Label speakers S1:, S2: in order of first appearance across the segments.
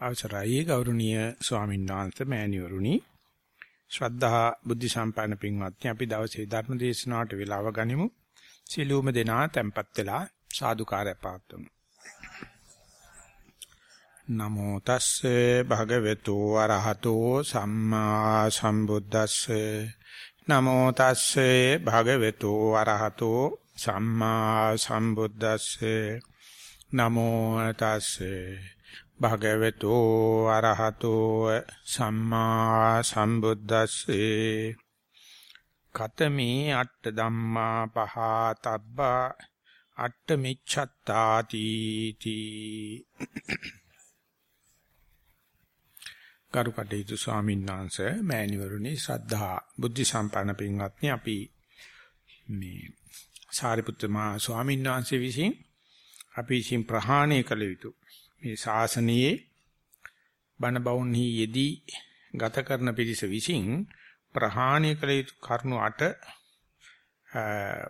S1: අවසරයි. ගෞරවනීය ස්වාමීන් වහන්සේ මෑණිවරුනි. ශ්‍රද්ධා බුද්ධ සම්පන්න පින්වත්නි අපි දවසේ ධර්ම දේශනාවට වේලාව ගනිමු. සිළුම දෙනා tempත් වෙලා සාදුකාරය පාත්තුමු නමෝ තස්සේ භගවතු වරහතෝ සම්මා සම්බුද්දස්සේ. නමෝ තස්සේ භගවතු වරහතෝ සම්මා සම්බුද්දස්සේ. නමෝ තස්සේ භගවතු අරහතෝ සම්මා සම්බුද්දස්සේ කතමේ අට්ඨ ධම්මා පහතබ්බා අට්ඨ මිච්ඡත්තාති තී කරුකටේතු ස්වාමීන් වහන්සේ මෑණිවරුනි ශ්‍රද්ධා බුද්ධ සම්පන්න පින්වත්නි අපි මේ සාරිපුත්‍ර මහ ස්වාමීන් වහන්සේ විසින් අපි විසින් ප්‍රහාණය කළ යුතු මේ ශාසනයේ බණ බවුන්හි යෙදී ගත කරන පිරිස විසින් ප්‍රහාණය කළ යුතු කරුණු 8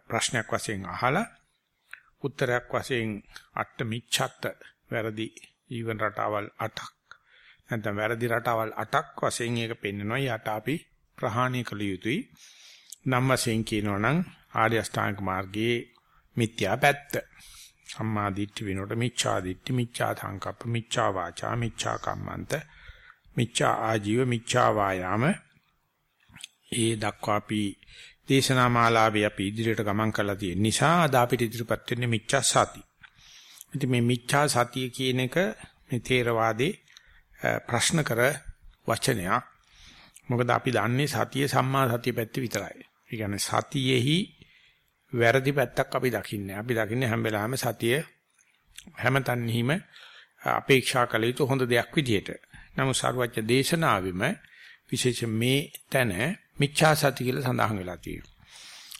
S1: ප්‍රශ්නයක් වශයෙන් අහලා උත්තරයක් වශයෙන් අට මිච්ඡත් වැරදි ජීවන රටාවල් 8ක් නැත්නම් වැරදි රටාවල් 8ක් වශයෙන් ඒක පෙන්වනවා යට අපි ප්‍රහාණය කළ යුතුයි. නම් වශයෙන් කියනවා නම් ආර්ය අෂ්ටාංග මාර්ගයේ මිත්‍යා පැත්ත. සම්මා දිට්ඨි වෙනකොට මිච්ඡා දිට්ඨි මිච්ඡා සංකප්ප මිච්ඡා වාචා මිච්ඡා කම්මන්ත මිච්ඡා ආජීව මිච්ඡා වායාම ඒ දක්වා අපි දේශනා මාලාවේ අපි ඉදිරියට ගමන් කරලා තියෙන නිසා අද අපිට ඉදිරිපත් වෙන්නේ මිච්ඡා සති. ඉතින් මේ මිච්ඡා සතිය කියන එක මේ තේරවාදේ ප්‍රශ්න කර වචනයක්. මොකද අපි දන්නේ සතිය සම්මා සතිය පැත්ත විතරයි. ඒ කියන්නේ සතියෙහි වැරදි පැත්තක් අපි දකින්නේ. අපි දකින්නේ හැම වෙලාවෙම සතිය හැමතන්හිම අපේක්ෂා කළ යුතු හොඳ දෙයක් විදියට. නමුත් සාරවත්්‍ය දේශනාවෙම විශේෂ මේ තැන මිච්ඡා සති කියලා සඳහන් වෙලා තියෙනවා.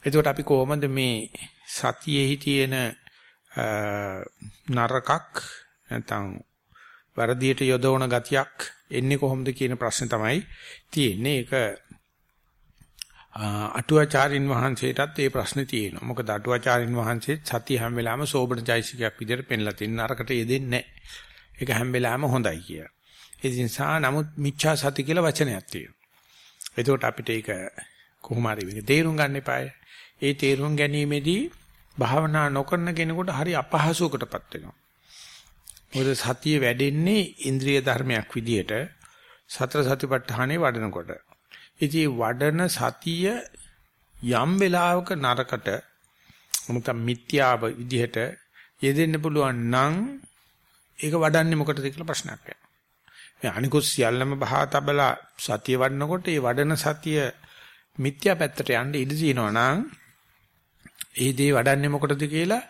S1: එතකොට අපි කොහොමද මේ සතියෙහි තියෙන නරකක් නැත්නම් වර්ධියට යොදවන ගතියක් එන්නේ කොහොමද කියන ප්‍රශ්නේ තමයි තියෙන්නේ. ඒක අටුවාචාරින් වහන්සේටත් ඒ ප්‍රශ්නේ තියෙනවා. මොකද අටුවාචාරින් වහන්සේ සතිය හැම වෙලාවෙම සෝබන චෛසිකයක් විදිහට පෙන්ලා තියෙන අරකට යෙදෙන්නේ නැහැ. ඒක හැම වෙලාවෙම හොඳයි කියලා. ඒ නිසා නමුත් මිච්ඡා සති කියලා වචනයක් තියෙනවා. එතකොට අපිට ඒක කොහොම හරි වෙන්නේ තේරුම් ගන්න එපායි. ඒ තේරුම් ගැනීමේදී භාවනා නොකරන කෙනෙකුට හරි අපහසුකටපත් වෙනවා. මොකද සතිය වැඩෙන්නේ ඉන්ද්‍රිය ධර්මයක් විදියට සතර සතිපට්ඨානේ වඩනකොට. ඉතින් වඩන සතිය යම් වෙලාවක නරකට මොකද මිත්‍යාව විදිහට යෙදෙන්න පුළුවන් නම් ඒක වඩන්නේ මොකටද කියලා ප්‍රශ්නයක් වෙනවා. මේ අනිකුත් සියල්ලම බහා තබලා සතිය වඩනකොට ඒ වඩන සතිය මිත්‍යා පැත්තට යන්න ඉඩ තියෙනවා නම් ඒ දේ වඩන්නේ මොකටද කියලා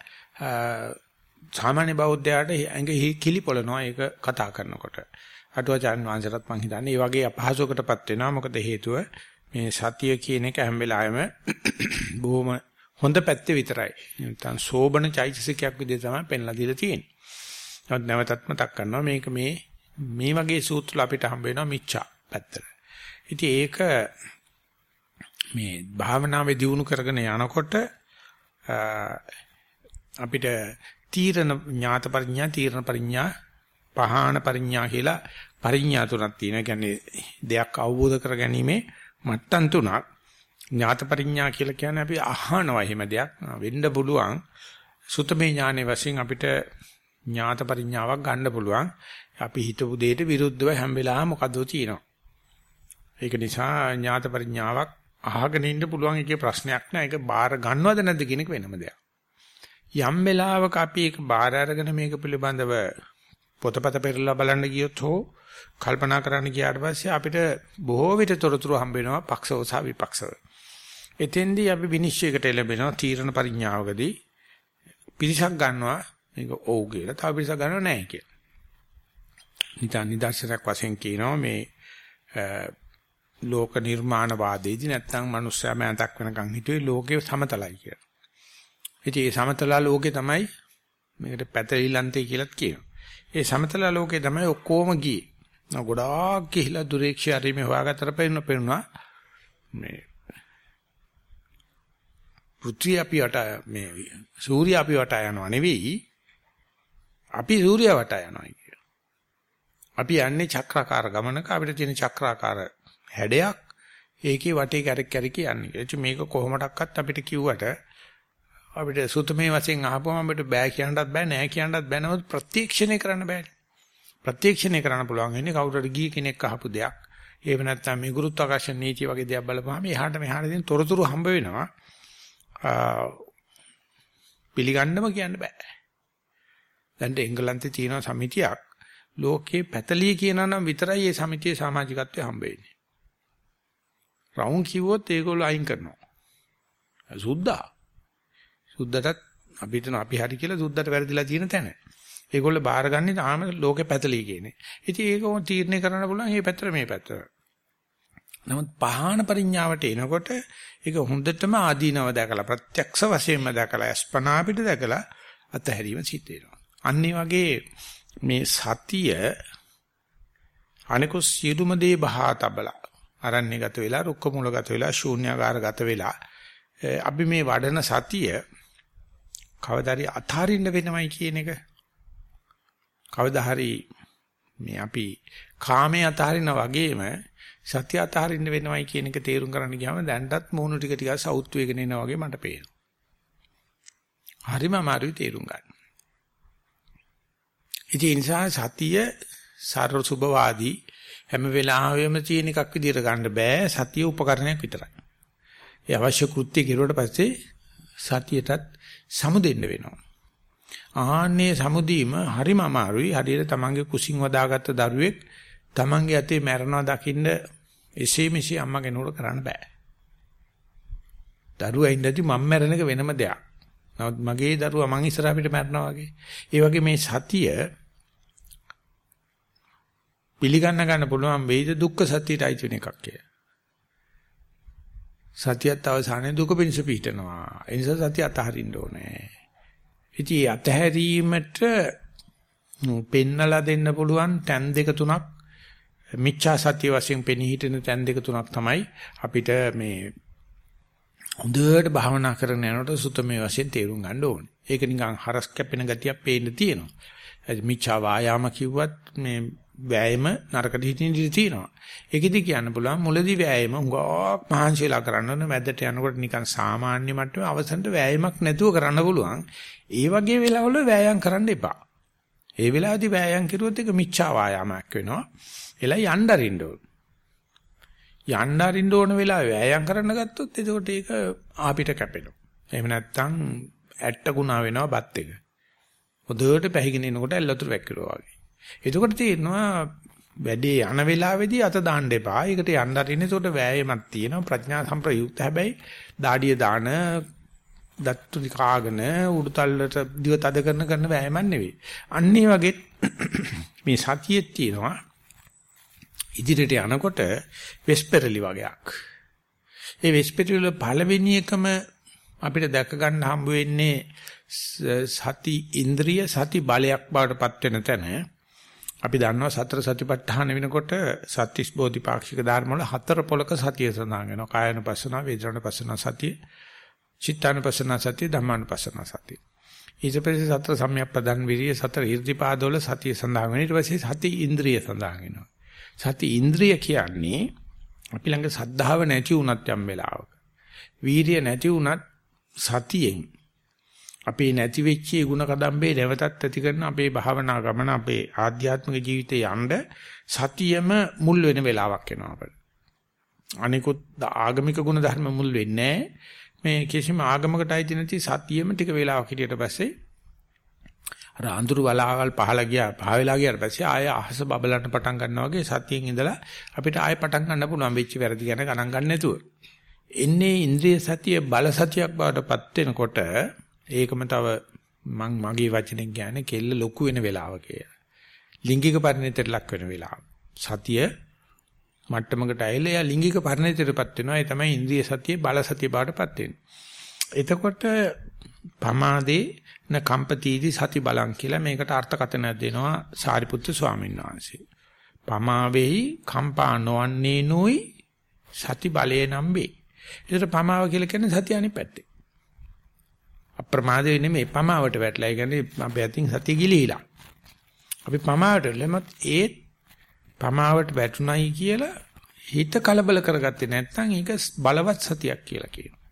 S1: සාමාන්‍ය බෞද්ධයාට ඇඟ කිලිපොළනවා ඒක කතා කරනකොට. අටුවාචාන් වංශරත් මං හිතන්නේ මේ වගේ අපහසුකටපත් වෙනවා. මොකද හේතුව මේ සතිය කියන එක හැම වෙලාවෙම බොහොම හොඳ පැත්තේ විතරයි. නැත්නම් සෝබන චෛතසිකයක් විදිහට තමයි පෙන්ලා දීලා තියෙන්නේ. නමුත් නැවතත් මතක් කරනවා මේක මේ මේ වගේ සූත්‍ර අපිට හම්බ වෙනවා මිච්ඡා පැත්තට. ඉතින් ඒක මේ භාවනාවේ දියුණු කරගෙන යනකොට අපිට තීරණ ඥාත පරිඥා තීරණ පරිඥා පහාන පරිඥා කියලා පරිඥා තුනක් තියෙනවා. කියන්නේ දෙයක් අවබෝධ කරගැනීමේ මට්ටම් තුනක්. ඥාත පරිඥා කියලා කියන්නේ අපි අහනවා එහෙම දෙයක් වෙන්න පුළුවන්. සුතමේ ඥානෙ වශයෙන් අපිට ඥාත පරිඥාවක් ගන්න පුළුවන්. අපි හිතපු දෙයට විරුද්ධව හැම වෙලාවෙම මොකද්ද තියෙනවා. ඒක නිසා ඥාත පරිඥාවක් අහගෙන ඉන්න පුළුවන් එකේ ප්‍රශ්නයක් නෑ. ඒක බාර ගන්නවද නැද්ද කියන එක වෙනම දෙයක්. යම් වෙලාවක අපි ඒක බාර අරගෙන මේක පිළිබඳව පොතපත පෙරලා බලන්න ගියොත් හෝ කල්පනා කරන්න ගියාට පස්සේ අපිට බොහෝ විට තොරතුරු හම්බ වෙනවා පක්ෂව සහ විපක්ෂව. එතෙන්දී අපි විනිශ්චයකට එළඹෙනවා තීරණ පරිඥාවකදී පිරිසක් ගන්නවා මේක ඔව් කියලා තව පිරිසක් ගන්නව නැහැ කියලා. නිතන් නිදර්ශනයක් වශයෙන් කියනවා මේ ලෝක නිර්මාණවාදයේදී නැත්නම් මනුස්සයා මෑතක් වෙනකන් හිතුවේ ලෝකේ සමතලයි කියලා. ඉතින් මේ සමතලා ලෝකේ තමයි මේකට පැතලිලන්තේ කියලාත් කියනවා. ඒ සමතලා ලෝකේ තමයි ඔක්කොම ගියේ. ගොඩාක් ගිහිලා දුරේක්ෂය හරි මේ හොයාගත්තට පේන පේනවා මේ පෘථිවි අපි වට මේ සූර්ය අපි වට යනවා නෙවෙයි අපි සූර්ය වට යනවා අපි යන්නේ චක්‍රාකාර ගමනක අපිට තියෙන චක්‍රාකාර හැඩයක් ඒකේ වටේ කැරක් කැරක යන්නේ. ඒ මේක කොහොමඩක්වත් අපිට කිව්වට අපිට සුතමේ වශයෙන් අහපුවම අපිට බෑ කියන්නත් බෑ නෑ කියන්නත් බෑ නමුත් ප්‍රත්‍යක්ෂණය කරන්න බෑනේ. ප්‍රත්‍යක්ෂණය කරන්න පුළුවන් වෙන්නේ කවුරුහරි ගිය කෙනෙක් අහපු දෙයක්. එහෙම නැත්නම් මේ ගුරුත්වාකර්ෂණ නීතිය වගේ දෙයක් බලපුවාම එහාට මෙහාට දෙන තොරතුරු හම්බ වෙනවා. පිළිගන්නම කියන්න බෑ. දැන් එංගලන්තේ තියෙන සමිතියක් ලෝකේ පැතලිය කියනවා නම් විතරයි මේ සමිතියේ සමාජිකත්වය හම්බ වෙන්නේ. රවුම් කිව්වොත් ඒගොල්ලෝ අයින් කරනවා. සුද්දා. සුද්දටත් අපි හිතන අපි හරි කියලා සුද්දට වැරදිලා තියෙන තැන. ඒගොල්ලෝ බාරගන්නේ තාම ලෝකේ පැතලිය කියන්නේ. ඉතින් ඒක තීරණය කරන්න පුළුවන් මේ පැත්තට මේ පැත්තට. නමුත් පහාන පරිඥාවට එනකොට ඒක හොඳටම ආදීනව දැකලා ප්‍රත්‍යක්ෂ වශයෙන්ම දැකලා අස්පනා පිට දැකලා අතහැරීම සිද්ධ වෙනවා. අන්න වගේ මේ සතිය අනිකු සියලුම දේ බහා තබලා අරණ්‍යගත වෙලා රුක්ක මූලගත වෙලා ශූන්‍යාකාරගත වෙලා අපි මේ වඩන සතිය කවදාරි අතාරින්න වෙනවයි කියන එක කවදා හරි මේ අපි කාමයේ අතහරිනා වගේම සත්‍ය අතහරින්න වෙනවයි කියන එක තේරුම් ගන්න ගියාම දැන්ටත් මූණු ටික ටික සවුත් වේගෙන එනවා වගේ මට පේනවා. හරිම අමාරුයි තේරුම් ගන්න. ඉතින් ඒ නිසා සතිය සර්ව සුභවාදී හැම වෙලාවෙම තියෙන එකක් විදිහට ගන්න බෑ සතිය උපකරණයක් විතරයි. ඒ අවශ්‍ය කෘත්‍ය කෙරුවට පස්සේ සතියටත් සමුදෙන්න වෙනවා. ආහන්නේ සමුදීම හරිම අමාරුයි. හරියට තමන්ගේ කුසින් වදාගත්ත දරුවෙක් තමන්ගේ අතේ මැරනවා දකින්න එසේ මෙසේ අම්මා කෙනෙකුට කරන්න බෑ. දරුවා ඉඳි මම මැරෙන එක වෙනම දෙයක්. නමුත් මගේ දරුවා මං ඉස්සරහ පිට මැරනවා වගේ. ඒ වගේ මේ සතිය පිළිගන්න ගන්න පුළුවන් වෙයිද දුක්ඛ සත්‍යයට අයිති වෙන එකක් කියලා. සතියත් අවසානයේ දුක පිණිස පිහිටනවා. ඒ නිසා සතිය අතහරින්න ඕනේ. ඉතින් අතහැරීමට පෙන්නලා දෙන්න පුළුවන් තැන් දෙක තුනක් මිච්ඡා සත්‍ය වශයෙන් පෙනී හිටින තැන් දෙක තුනක් තමයි අපිට මේ හොඳට භාවනා කරන යනකොට සුතමේ වශයෙන් තේරුම් ගන්න ඕනේ. ඒක නිකන් හරස් කැපෙන ගතියක් පේන්න තියෙනවා. මිච්ඡා වායාම කිව්වත් මේ වෑයම නරකට හිටින ඉඳී තියෙනවා. ඒකෙදි කියන්න පුළුවන් මුලදී වෑයම හුඟක් මහන්සියලා කරන්න ඕනේ. මැදට යනකොට නිකන් සාමාන්‍ය මට්ටමේ අවසන්ට වෑයමක් නැතුව කරන්න පුළුවන්. ඒ වගේ වෙලාවල වෑයම් කරන්න එපා. ඒ වෙලාවේදී වෑයම් කරුවොත් ඒක මිච්ඡා වායාමයක් වෙනවා. එලා යන්න අරින්න ඕන. යන්න අරින්න ඕන වෙලාවේ වෑයම් කරන්න ගත්තොත් එතකොට ඒක ආපිට කැපෙනවා. එහෙම නැත්නම් ඇට්ට ගුණා වෙනවා බත් එක. හොඳට පැහිගෙන එනකොට ඇල්ලතුරු වැක්කිරෝ වගේ. එතකොට තේරෙනවා වැඩේ යන වෙලාවේදී අත දාන්න එපා. ඒකට යන්න අරින්න එතකොට වෑයමක් තියෙනවා ප්‍රඥා සම්ප්‍රයුක්ත හැබැයි දාඩිය දාන දත්තු කාගෙන උඩුතල්ලට දිව තද කරන කරන වෑයමක් නෙවෙයි. අන්න වගේ මේ සතියේ තියෙනවා ඉදිරියට යනකොට වෙස්පෙරලි වගේක්. ඒ වෙස්පෙරලි වල පළවෙනි එකම අපිට දැක ගන්න හම්බ වෙන්නේ සති ඉන්ද්‍රිය සති බලයක් බවට පත් වෙන තැන අපි දන්නවා සතර සතිපට්ඨාන වෙනකොට සත්‍තිස් බෝධිපාක්ෂික ධර්ම වල හතර පොලක සතිය සඳහන් වෙනවා. කායනුපස්සන වේදනානුපස්සන සතිය චිත්තානුපස්සන සතිය ධම්මානුපස්සන සතිය. ඊට පස්සේ සතර සම්‍යක්පදන් විරිය සතර ඊර්ධිපාදවල සතිය සඳහන් වෙනවා. ඊට පස්සේ සති ඉන්ද්‍රිය සඳහන් වෙනවා. සති ඉන්ද්‍රිය කියන්නේ අපි ළඟ සද්ධාව නැති වුණත් යම් වෙලාවක. වීරිය නැති වුණත් සතියෙන් අපේ නැති වෙච්ච ගුණ කදම්බේ නැවතත් ඇති කරන අපේ භාවනා ගමන අපේ ආධ්‍යාත්මික ජීවිතේ යන්න සතියම මුල් වෙන වෙලාවක් එනවා අපිට. අනිකුත් ආගමික ගුණ ධර්ම මුල් වෙන්නේ මේ කිසිම ආගමකට අයිති නැති සතියෙම ටික වෙලාවක් හිටියට පස්සේ අර අඳුරු වලාවල් පහල ගියා පහවෙලා ගියාට පස්සේ ආය අහස බබලන්න පටන් ගන්නවා වගේ සතියෙන් ඉඳලා අපිට ආය පටන් ගන්න පුළුවන් වෙච්ච වැරදි ගැන ගණන් ගන්න නැතුව. එන්නේ ඉන්ද්‍රිය සතිය බල සතියක් බවට පත් වෙනකොට ඒකම තව මං මගේ වචනෙන් කියන්නේ කෙල්ල ලොකු වෙන වෙලාව කියලා. ලිංගික පරිණතයට ලක් වෙන වෙලාව. සතිය මට්ටමකට ඇවිල්ලා එයා ලිංගික පරිණතයටපත් වෙනවා. ඒ තමයි ඉන්ද්‍රිය සතිය බල සතිය බවටපත් වෙන්නේ. එතකොට පමාදේ න කම්පතිදි සති බලං කියලා මේකට අර්ථකථනයක් දෙනවා සාරිපුත්තු ස්වාමීන් වහන්සේ. පමාවෙහි කම්පා නොවන්නේ නොයි සති බලේ නම් වේ. ඒතර පමාව කියලා කියන්නේ සතිය අනිත් පැත්තේ. අප්‍රමාද වෙන්නේ මේ පමාවට වැටලා. ඒ කියන්නේ අපි අතින් සතිය ගිලිහිලා. අපි පමාවට ලෙමත් ඒ පමාවට වැටුණයි කියලා හිත කලබල කරගත්තේ නැත්නම් ඒක බලවත් සතියක් කියලා කියනවා.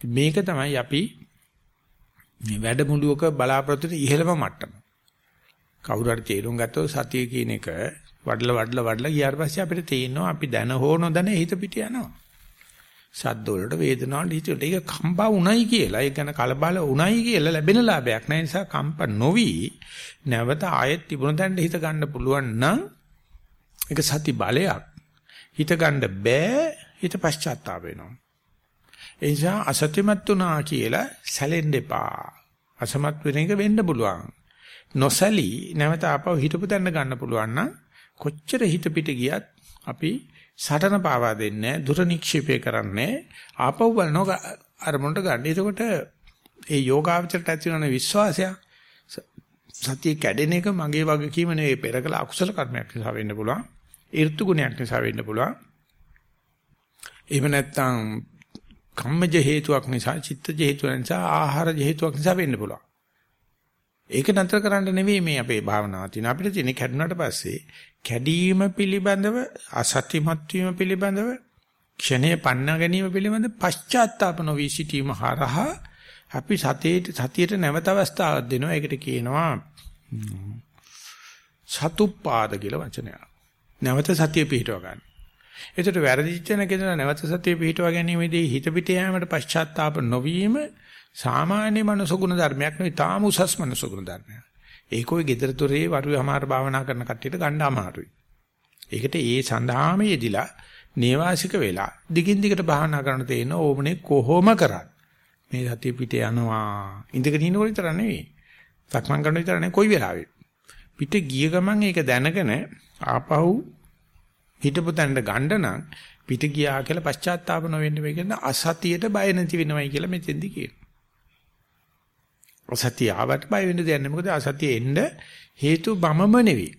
S1: මේක තමයි අපි මේ වැඩමුළුවක බලාපොරොත්තු වෙන ඉහළම මට්ටම. කවුරු හරි තේරුම් ගත්තොත් සතිය කියන එක වඩලා වඩලා වඩලා ගියාට පස්සේ අපිට තේරෙනවා අපි දැන හෝ නොදැන හිත පිට යනවා. සද්ද වලට වේදනාවට හිත වලට. ඒක කම්පා උණයි කියලා. ඒක ගැන කලබල උණයි කියලා ලැබෙන ලාභයක් නෑ නිසා කම්ප නොවි නැවත ආයෙත් තිබුණ තැනට හිත ගන්න පුළුවන් නම් ඒක සති බලයක්. හිත ගන්න බෑ. හිත පශ්චාත්තාප වෙනවා. ඒ නිසා අසත්‍යමත් උනා කියලා සැලෙන්න එපා. අසමත් වෙන එක වෙන්න පුළුවන්. නොසලී නැවත ආපහු හිතපු තැන ගන්න පුළුවන් නම් කොච්චර හිත පිට ගියත් අපි සටන පාවා දෙන්නේ දුර නික්ෂේපය කරන්නේ ආපහු බලනවා අරමුණට ගන්න. එතකොට ඒ යෝගාවචරයට ඇති වෙන විශ්වාසය සතිය කැඩෙන එක මගේ වගකීම නෙවෙයි පෙර කළ අකුසල කර්මයක් නිසා වෙන්න පුළුවන්. ඍතු ගුණයක් නිසා වෙන්න පුළුවන්. එහෙම නැත්නම් කම්මජ හේතුවක් නිසා, චිත්තජ හේතුවක් නිසා, ආහාර හේතුවක් නිසා වෙන්න පුළුවන්. ඒක නතර කරන්න නෙවෙයි මේ අපේ භාවනාව තියෙන. අපිට තියෙන කැඩුනට පස්සේ කැඩීම පිළිබඳව අසත්‍යමත් වීම පිළිබඳව ක්ෂණයේ පන්න ගැනීම පිළිබඳ පශ්චාත්තාප නොවී සිටීම හරහා අපි සතියේ සතියට නැවත අවස්ථාවක් දෙනවා. ඒකට කියනවා සතුප්පාද කියලා වචනයක්. නැවත සතිය පිහිටව ගන්න. ඒකට වැරදිච්ච නැකේද නැවත සතිය පිහිටව ගැනීමේදී හිත පිට යෑමට පශ්චාත්තාප නොවීම සාමාන්‍ය මනුසුගුණ ධර්මයක් නෙවෙයි තාම උසස් මනුසුගුණ ධර්මයක්. ඒක ඔය gedara tore වරු අමාරු භාවනා කරන කට්ටියට ගන්න අමාරුයි. ඒකට ඒ සඳහාම යෙදිලා නේවාසික වෙලා දිගින් දිගට භාවනා කරන තේන ඕමනේ කොහොම කරත් මේ සතිය පිට යනවා. ඉඳගෙන ඉන්නකොට විතර නෙවෙයි. සක්මන් කරන විතර නෙවෙයි කොයි වෙලාවෙත්. පිට ගිය ගමන් ඒක දැනගෙන ආපහු හිටපු තැනට ගන්න නම් පිට ගියා කියලා පශ්චාත්තාප නොවෙන්න මේ කියන අසතියට බය නැති වෙනවයි කියලා මෙතෙන්දි කියනවා. අසතිය ආවට බය වෙන්න දෙයක් නැහැ. මොකද අසතිය එන්න හේතු බමම නෙවෙයි.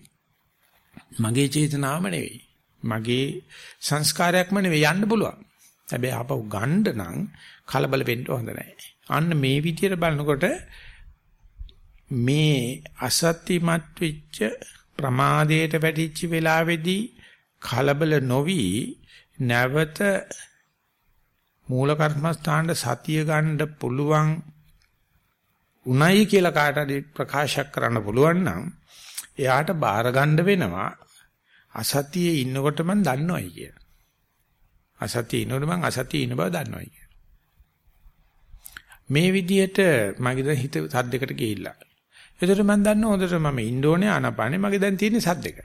S1: මගේ චේතනාවම නෙවෙයි. මගේ සංස්කාරයක්ම නෙවෙයි යන්න පුළුවන්. හැබැයි ආපහු ගන්න නම් කලබල වෙන්න හොඳ නැහැ. අන්න මේ විදියට බලනකොට මේ අසත්‍යමත් වෙච්ච ප්‍රමාදයට වැටිච්ච වෙලාවේදී කලබල නොවි නැවත මූල කර්මස්ථානට සතිය ගන්න පුළුවන් උණයි කියලා කාට හරි ප්‍රකාශයක් කරන්න පුළුවන් නම් එයාට බාර ගන්න වෙනවා අසතියේ ඉන්නකොට මම දන්නවයි කිය. අසතියේ ඉන්නකොට මම අසතියේ ඉන්න බව දන්නවයි කිය. මේ විදිහට මගේ හිත සද්දයකට ගිහිල්ලා. එතකොට මම දන්න හොඳට මම ඉන්න ඕනේ ආනපානේ මගේ දැන් තියෙන්නේ සද්දයක.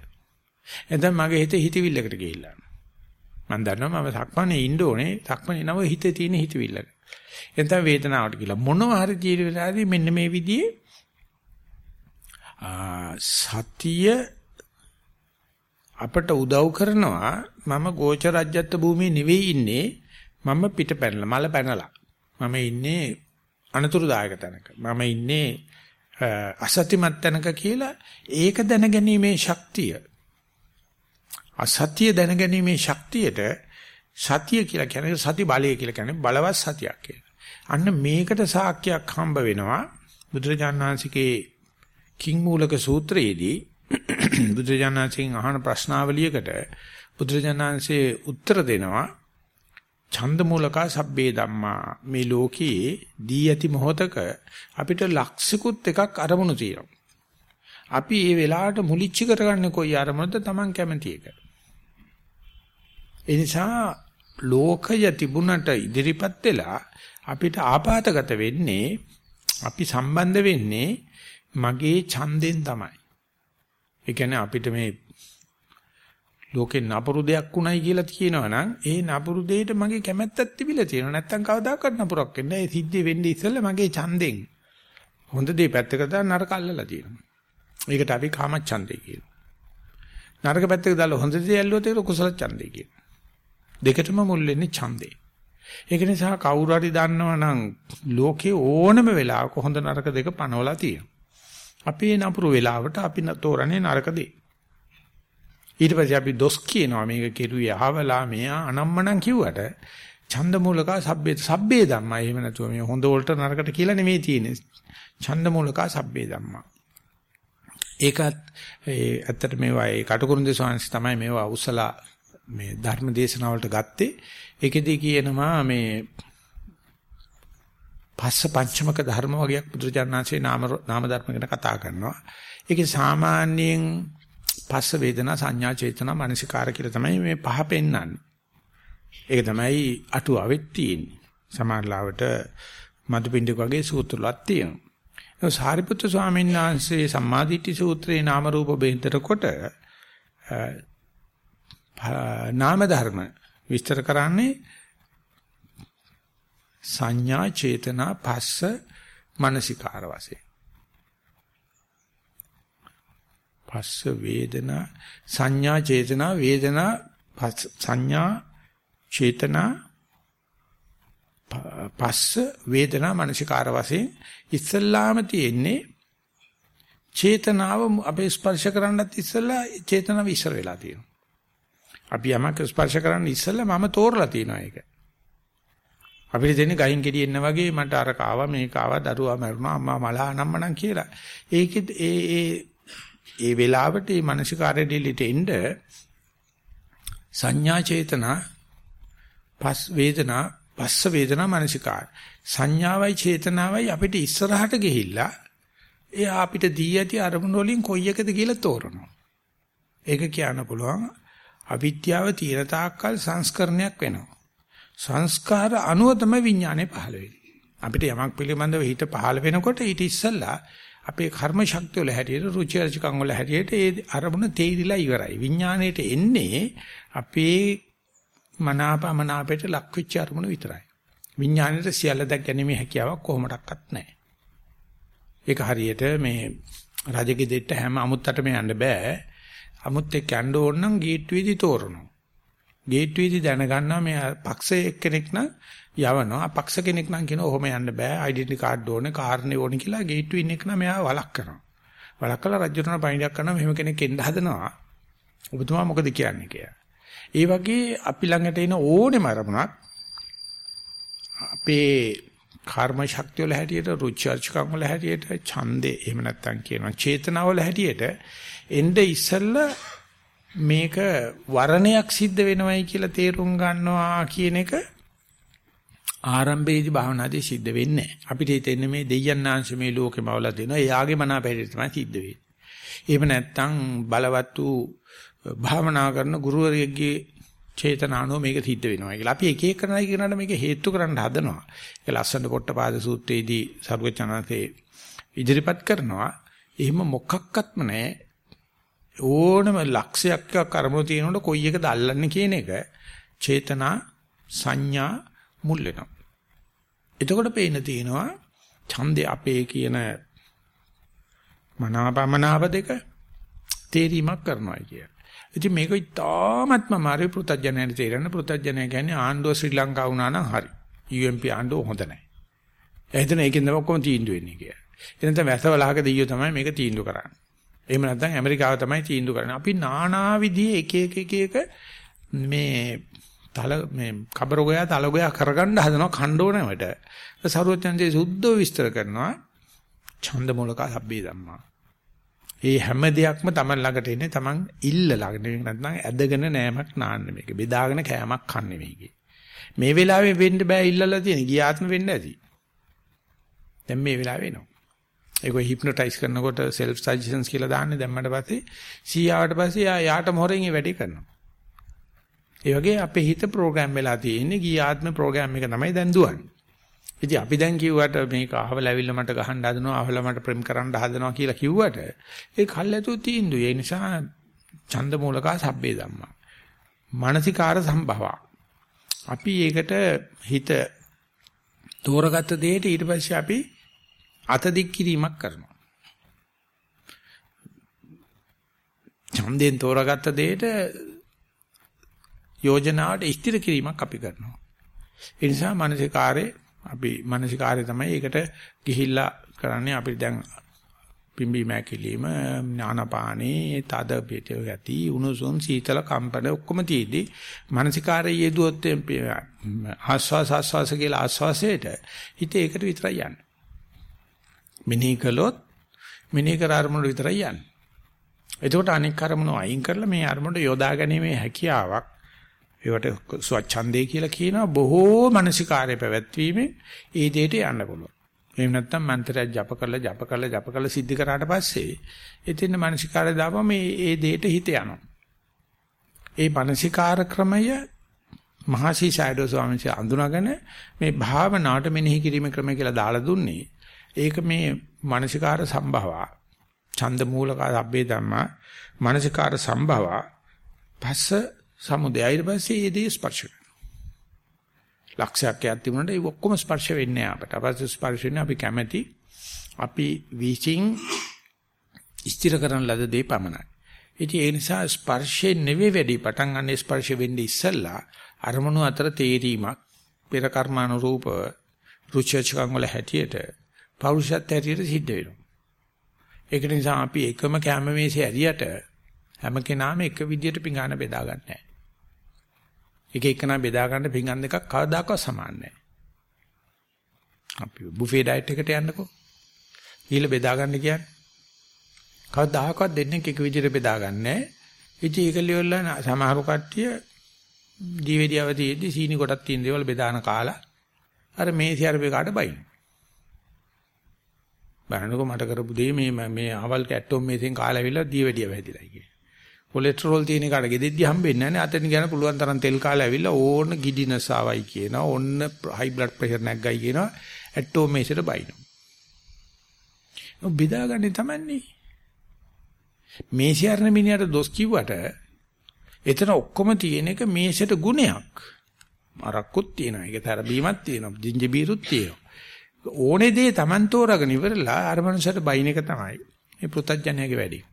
S1: එතෙන් මගේ හිත හිතවිල්ලකට ගිහිල්ලා. මම දන්නවා මම සක්මනේ ඉන්න ඕනේ සක්මනේ නම හිතේ තියෙන හිතවිල්ලක. එතන වේදනාවට කියලා මොනවා හරි ජීවිතයේදී මෙන්න මේ විදිහේ සතිය අපට උදව් කරනවා. මම ගෝච රජ්‍යත්ව භූමියේ නෙවෙයි ඉන්නේ. මම පිට පැනලා මල පැනලා. මම ඉන්නේ අනතුරුදායක තැනක. මම ඉන්නේ අසත්‍යමත් තැනක කියලා ඒක දැනගැනීමේ ශක්තිය. අසත්‍ය දැනගැනීමේ ශක්තියට සතිය කියලා කියන්නේ සති බලය කියලා කියන්නේ බලවත් සතියක් කියලා. අන්න මේකට සාක්කයක් හම්බ වෙනවා බුදුරජාණන් වහන්සේගේ කිං මූලක සූත්‍රයේදී බුදුරජාණන්සේගෙන් අහන ප්‍රශ්නාවලියකට බුදුරජාණන්සේ උත්තර දෙනවා ඡන්ද මූලකා සබ්බේ ධම්මා මේ ලෝකයේ දී ඇති මොහතක අපිට ලක්ෂිකුත් එකක් අරමුණු තියෙනවා. අපි මේ වෙලාවට මුලිච්ච කරගන්නේ කොයි අරමුණද Taman කැමති එක. ඒ නිසා ලෝකය තිබුණට ඉදිරිපත් වෙලා අපිට ආපాతගත වෙන්නේ අපි සම්බන්ධ වෙන්නේ මගේ ඡන්දෙන් තමයි. ඒ කියන්නේ අපිට මේ ලෝකේ නපුරු දෙයක් උණයි කියලා කියනවා නම් ඒ නපුරු දෙයට මගේ කැමැත්තක් තිබිලා තියෙනවා. නැත්තම් කවදාකවත් නපුරක් වෙන්නේ නැහැ. ඒ සිද්ධිය වෙන්නේ ඉස්සෙල්ලා මගේ ඡන්දෙන්. හොඳ දේ පැත්තකට දාලා නරක අල්ලලා තියෙනවා. ඒකට අපි කාමච්ඡන්දේ කියනවා. නරක පැත්තක දාලා හොඳ දේ ඇල්ලුවොත් ඒක කුසල ඡන්දේ කියනවා. දෙකටම මුල් වෙන්නේ ඡන්දේ. ඒක නිසා කවුරු හරි දන්නවනම් ලෝකේ ඕනම වෙලාවක හොඳ නරක දෙක පනවලා තියෙනවා. අපි ඒ නපුරු වෙලාවට අපි තෝරන්නේ නරක දේ. ඊට පස්සේ අපි දොස් කියනවා මේක කෙරුවේ අහවලා මෙයා අනම්මනම් කිව්වට ඡන්ද මූලක සබ්බේ සබ්බේ ධම්මා එහෙම නැතුව මේ හොඳ වලට නරකට කියලා නෙමෙයි තියෙන්නේ. ඡන්ද මූලක සබ්බේ ධම්මා. ඒකත් ඒ ඇත්තට මේවා ඒ කටුකුරුන්දේ ස්වාමීන් තමයි මේවා උසලා මේ ධර්ම දේශනාවලට ගත්තේ. ඒකෙදී කියනවා මේ පස්ස පංචමක ධර්ම වගේක් බුදුරජාණන්සේ නාම නාම ධර්ම ගැන කතා කරනවා. ඒකේ සාමාන්‍යයෙන් පස්ස වේදනා සංඥා චේතනා මනසිකාර කියලා තමයි මේ පහ පෙන්වන්නේ. ඒක තමයි අටුවාවෙත් තියෙන්නේ. සමානලාවට මදුපිණ්ඩික වගේ සූත්‍රවලත් තියෙනවා. ඒ සාරිපුත්‍ර ස්වාමීන් වහන්සේ සම්මාදිට්ඨි සූත්‍රයේ නාම රූප බෙහෙතර කොට නාම ධර්ම විස්තර කරන්නේ සංඥා චේතනා පස්ස මනසිකාර වශයෙන්. පස්ස වේදනා සංඥා චේතනා වේදනා සංඥා චේතනා පස්ස වේදනා මනසිකාර වශයෙන් ඉස්සල්ලාම තියෙන්නේ චේතනාව අපේ ස්පර්ශ කරන්නත් ඉස්සල්ලා චේතනාව ඉස්සර වෙලා තියෙනවා. අපි යමක් ස්පර්ශ කරන්න ඉස්සල්ලා මම තෝරලා තියෙනවා ඒක. අපිට දෙන්නේ ගහින් ගෙඩි එන්න වගේ මට අර කාවා මේක ආවා දරුවා මරුණා අම්මා මලා නම්මනම් කියලා. ඒකෙත් ඒ ඒ ඒ වෙලාවට මේ මානසිකාරය දෙලිට එන්න සංඥා චේතනා පස් වේදනා පස්ස වේදනා මානසිකාර සංඥාවයි චේතනාවයි අපිට ඉස්සරහට ගිහිල්ලා එයා අපිට දී ඇති අරමුණු වලින් කොයි එකද කියලා තෝරනවා. ඒක කියන්න පුළුවන් අවිද්‍යාව තියෙන තාක්කල් සංස්කරණයක් වෙනවා. සංස්කාර අනුව තමයි විඥානය පහළ වෙන්නේ. අපිට යමක් පිළිබඳව හිත පහළ වෙනකොට ඊට ඉස්සෙල්ලා අපේ කර්ම ශක්තිය වල හැටියට රුචි අරුචිකම් වල හැටියට ඒ අරමුණ තේරිලා ඉවරයි. විඥාණයට එන්නේ අපේ මනාපමනාපයට ලක් වෙච්ච අරමුණ විතරයි. විඥාණයට සියල්ල දැක් ගැනීමේ හැකියාවක් කොහොමඩක්වත් නැහැ. ඒක හරියට මේ රජගෙදෙට්ට හැම අමුත්තටම යන්න බෑ. අමුත් එක්ක යන්න ඕන නම් ගේට්ටුවේදී තෝරනවා. ගේට්ටුවේදී දැනගන්නවා මේ පක්ෂයේ එක්කෙනෙක් නම් යවනවා. අපක්ෂ කෙනෙක් නම් කියනවා ඔහොම යන්න බෑ. ඩෙන්ටිටි කාඩ් ඕනේ, කාර්නේ ඕනේ කියලා ගේට්ටුවේ ඉන්න එක නම් මෙයා වලක් කරනවා. වලක් කළා රජුටන පණිඩක් කරනවා මෙහෙම කෙනෙක් එන්න හදනවා. ඔබතුමා මොකද කියන්නේ කියලා. ඒ වගේ අපි ළඟට එන ඕනෙම අරමුණක් අපේ කර්ම ශක්තිය වල හැටියට රුචර්චකම් වල හැටියට ඡන්දේ එහෙම නැත්නම් කියනවා චේතනාව වල හැටියට එnde ඉස්සල්ලා මේක වරණයක් සිද්ධ වෙනවයි කියලා තේරුම් ගන්නවා කියන එක ආරම්භයේදී භාවනාදී සිද්ධ වෙන්නේ නැහැ. අපිට හිතෙන්නේ මේ දෙයයන් ආංශ මේ ලෝකෙම අවලා දෙනවා. එයාගේ මනාපයට තමයි සිද්ධ වෙන්නේ. එහෙම නැත්නම් බලවත් වූ භාවනා කරන ගුරුවරයෙක්ගේ චේතනානෝ මේක සිද්ධ වෙනවා කියලා. අපි එක එක කරනයි කියනකට මේක හේතු කරන්න හදනවා. ඒක ලස්සන පොට්ටපාද සූත්‍රයේදී සරුවචනන්සේ ඉදිරිපත් කරනවා. එහෙම මොකක්වත්ම නැහැ. ඕනම ලක්ෂයක් කරමු තියෙනකොට කොයි එකද අල්ලන්නේ කියන එක චේතනා සංඥා මුල් වෙනවා. එතකොට පේන තියෙනවා ඡන්දේ අපේ කියන මනාපමනාප දෙක තේරීමක් කරනවා කිය. ඉතින් මේක ඉතාමත්ම මාරි පෘතජනයන් තේරෙන පෘතජනය කියන්නේ ආණ්ඩුව ශ්‍රී ලංකාව වුණා නම් හරි. UMP ආණ්ඩුව හොඳ නැහැ. එහෙනම් ඒකෙන් තමයි කොහොම තීන්දුව වෙන්නේ කියලා. එතන තමයි වැසවලහක දෙයියෝ තමයි මේක තීන්දුව කරන්නේ. එහෙම නැත්නම් ඇමරිකාව තමයි තීන්දුව කරන්නේ. අපි নানা විදිහේ එක එක එක එක මේ තල මේ කබර ගෝයා තල ගෝයා කරගන්න හදනවා ඛණ්ඩෝනමට. සරුවචන්දේ සුද්ධව විස්තර කරනවා ඡන්ද මූලක සබ්බේ ධම්මා. ඒ හැම දෙයක්ම Taman ළඟට එන්නේ Taman ඉල්ලලා නැත්නම් ඇදගෙන නෑමක් නාන්න මේක. බෙදාගෙන කෑමක් කන්නේ මේකේ. මේ වෙලාවේ වෙන්න බෑ ඉල්ලලා තියෙන. ගියාත්ම වෙන්න ඇති. දැන් මේ වෙලාව වෙනවා. ඒක හිප්නොටයිස් කරනකොට self suggestions කියලා දාන්නේ දැම්මට පස්සේ 100වට පස්සේ යා යාට මොහොරෙන් ඒ වැඩේ කරනවා. ඒ වගේ අපේ හිත ප්‍රෝග්‍රෑම් වෙලා තියෙන්නේ ගිය ආත්ම ප්‍රෝග්‍රෑම් එක තමයි දැන් දුවන්නේ. ඉතින් අපි දැන් කිව්වට මේක අහවල ඇවිල්ලා මට ගහන්න හදනවා අහවල මට ප්‍රේම කරන්න හදනවා කියලා කිව්වට ඒ කල්ැතු තීන්දුව. ඒ නිසා ඡන්ද මූලකා සබ්බේ ධම්මා. මානසිකාර සම්භව. අපි ඒකට හිත තෝරගත්ත දෙයට ඊට පස්සේ අපි අත දික් කිරීමක් කරනවා. ඡන්දෙන් තෝරාගත්ත දෙයට යෝජනාවට ස්ථිර කිරීමක් අපි කරනවා. ඒ නිසා මානසිකාරේ අපි මානසිකාරේ තමයි ඒකට ගිහිල්ලා කරන්නේ අපි දැන් පිම්බි මෑකිලිම ඥානපානේ තද පිට යති උණුසුම් සීතල කම්පන ඔක්කොම තියේදී මානසිකාරයේ යෙදුවොත් ආස්වාස ආස්වාස කියලා ආස්වාසයට හිත ඒකට විතරයි යන්නේ. මෙනෙහි කළොත් මෙනෙහි කර අරමුණ විතරයි යන්නේ. එතකොට අනික් අරමුණු අයින් කරලා මේ අරමුණට යොදා ගැනීමේ හැකියාවක් ඒවට ස්වච්ඡන්දේ කියලා කියනවා බොහෝ මානසිකාර්ය පැවැත්වීමෙන් ඒ දෙයට යන්න පුළුවන්. එහෙම නැත්නම් මන්ත්‍රයක් ජප කරලා ජප කරලා ජප කරලා සිද්ධ කරාට පස්සේ එතෙන් මානසිකාර්ය දාපම මේ ඒ දෙයට හිත යනවා. ඒ මානසිකාර ක්‍රමය මහසි සයිඩෝ ස්වාමීන් වහන්සේ අඳුනගෙන මේ භාවනාවට මෙනෙහි කිරීම ක්‍රමය කියලා දාලා දුන්නේ. ඒක මේ මානසිකාර සම්භවා ඡන්ද මූලක අබ්බේ ධම්මා මානසිකාර සම්භවා පස්ස සමුදය ඊට පස්සේ ඒ දේ ස්පර්ශ කරනවා ලක්ෂයක් යක් තිබුණාට ඒ ඔක්කොම ස්පර්ශ වෙන්නේ අපට. අපට ස්පර්ශ වෙන්නේ අපි කැමැති අපි විචින් ස්ථිර කරන ලද දේ පමණයි. ඉතින් ඒ නිසා ස්පර්ශේ නෙවෙයි වැඩි. පටන් ගන්න ස්පර්ශ වෙන්නේ ඉස්සෙල්ලා අරමුණු අතර තේරීමක් පෙර කර්මානුරූප රුචිචකම් වල හැටියට පෞරුෂත්වයට හැටියට සිද්ධ වෙනවා ඒක නිසා අපි එකම කැම මේසේ ඇරියට හැම කෙනාම එක විදියට පිඟාන බෙදා ගන්න නැහැ. එක එකනා බෙදා ගන්න පිඟාන දෙකක් කවදාකවත් සමාන නැහැ. අපි බුෆේ ඩයට් එකට යන්නකෝ. ඊළ බෙදා ගන්න කියන්නේ. කවදාකවත් දෙන්නේ එක විදියට බෙදා ගන්න නැහැ. ඉතින් ඒක ලියවලා සමහර කට්ටිය දීවේදියාව තියෙද්දි සීනි කොටක් තියෙන දේවල් බෙදාන කාලා අර මේසි අර බේකට බයින. බලන්නකො මට කරපු දේ මේ මේ අවල් කැට්ටොම් මේසෙන් කාලා ඇවිල්ලා දීවැඩිය වැදිලා කියේ. කොලෙස්ටරෝල් තියෙන කාට ගෙදෙද්දි හම්බෙන්නේ නැහැ නේ. අතන ගියන පුළුවන් තරම් තෙල් කාලා ඇවිල්ලා ඕන ගිඩිනස් ආවයි කියනවා. ඕන්න හයි බ්ලඩ් ප්‍රෙෂර් නැග්ගයි කියනවා. ඇට්ටෝම් මේසෙට බයිනවා. ඔබ බෙදාගන්නේ තමන්නේ. මේසය අරන මිනිහට දොස් කිව්වට එතන ඔක්කොම තියෙන එක මේසෙට ගුණයක්. අරක්කුත් තියෙනවා. ඒක තරබීමක් තියෙනවා. ජින්ජබීරුත් තියෙනවා. ඕනේ දේ Taman තෝරගෙන ඉවරලා අර මනුස්සයට බයින් එක තමයි මේ පෘථජ්ජනයාගේ වැඩේ.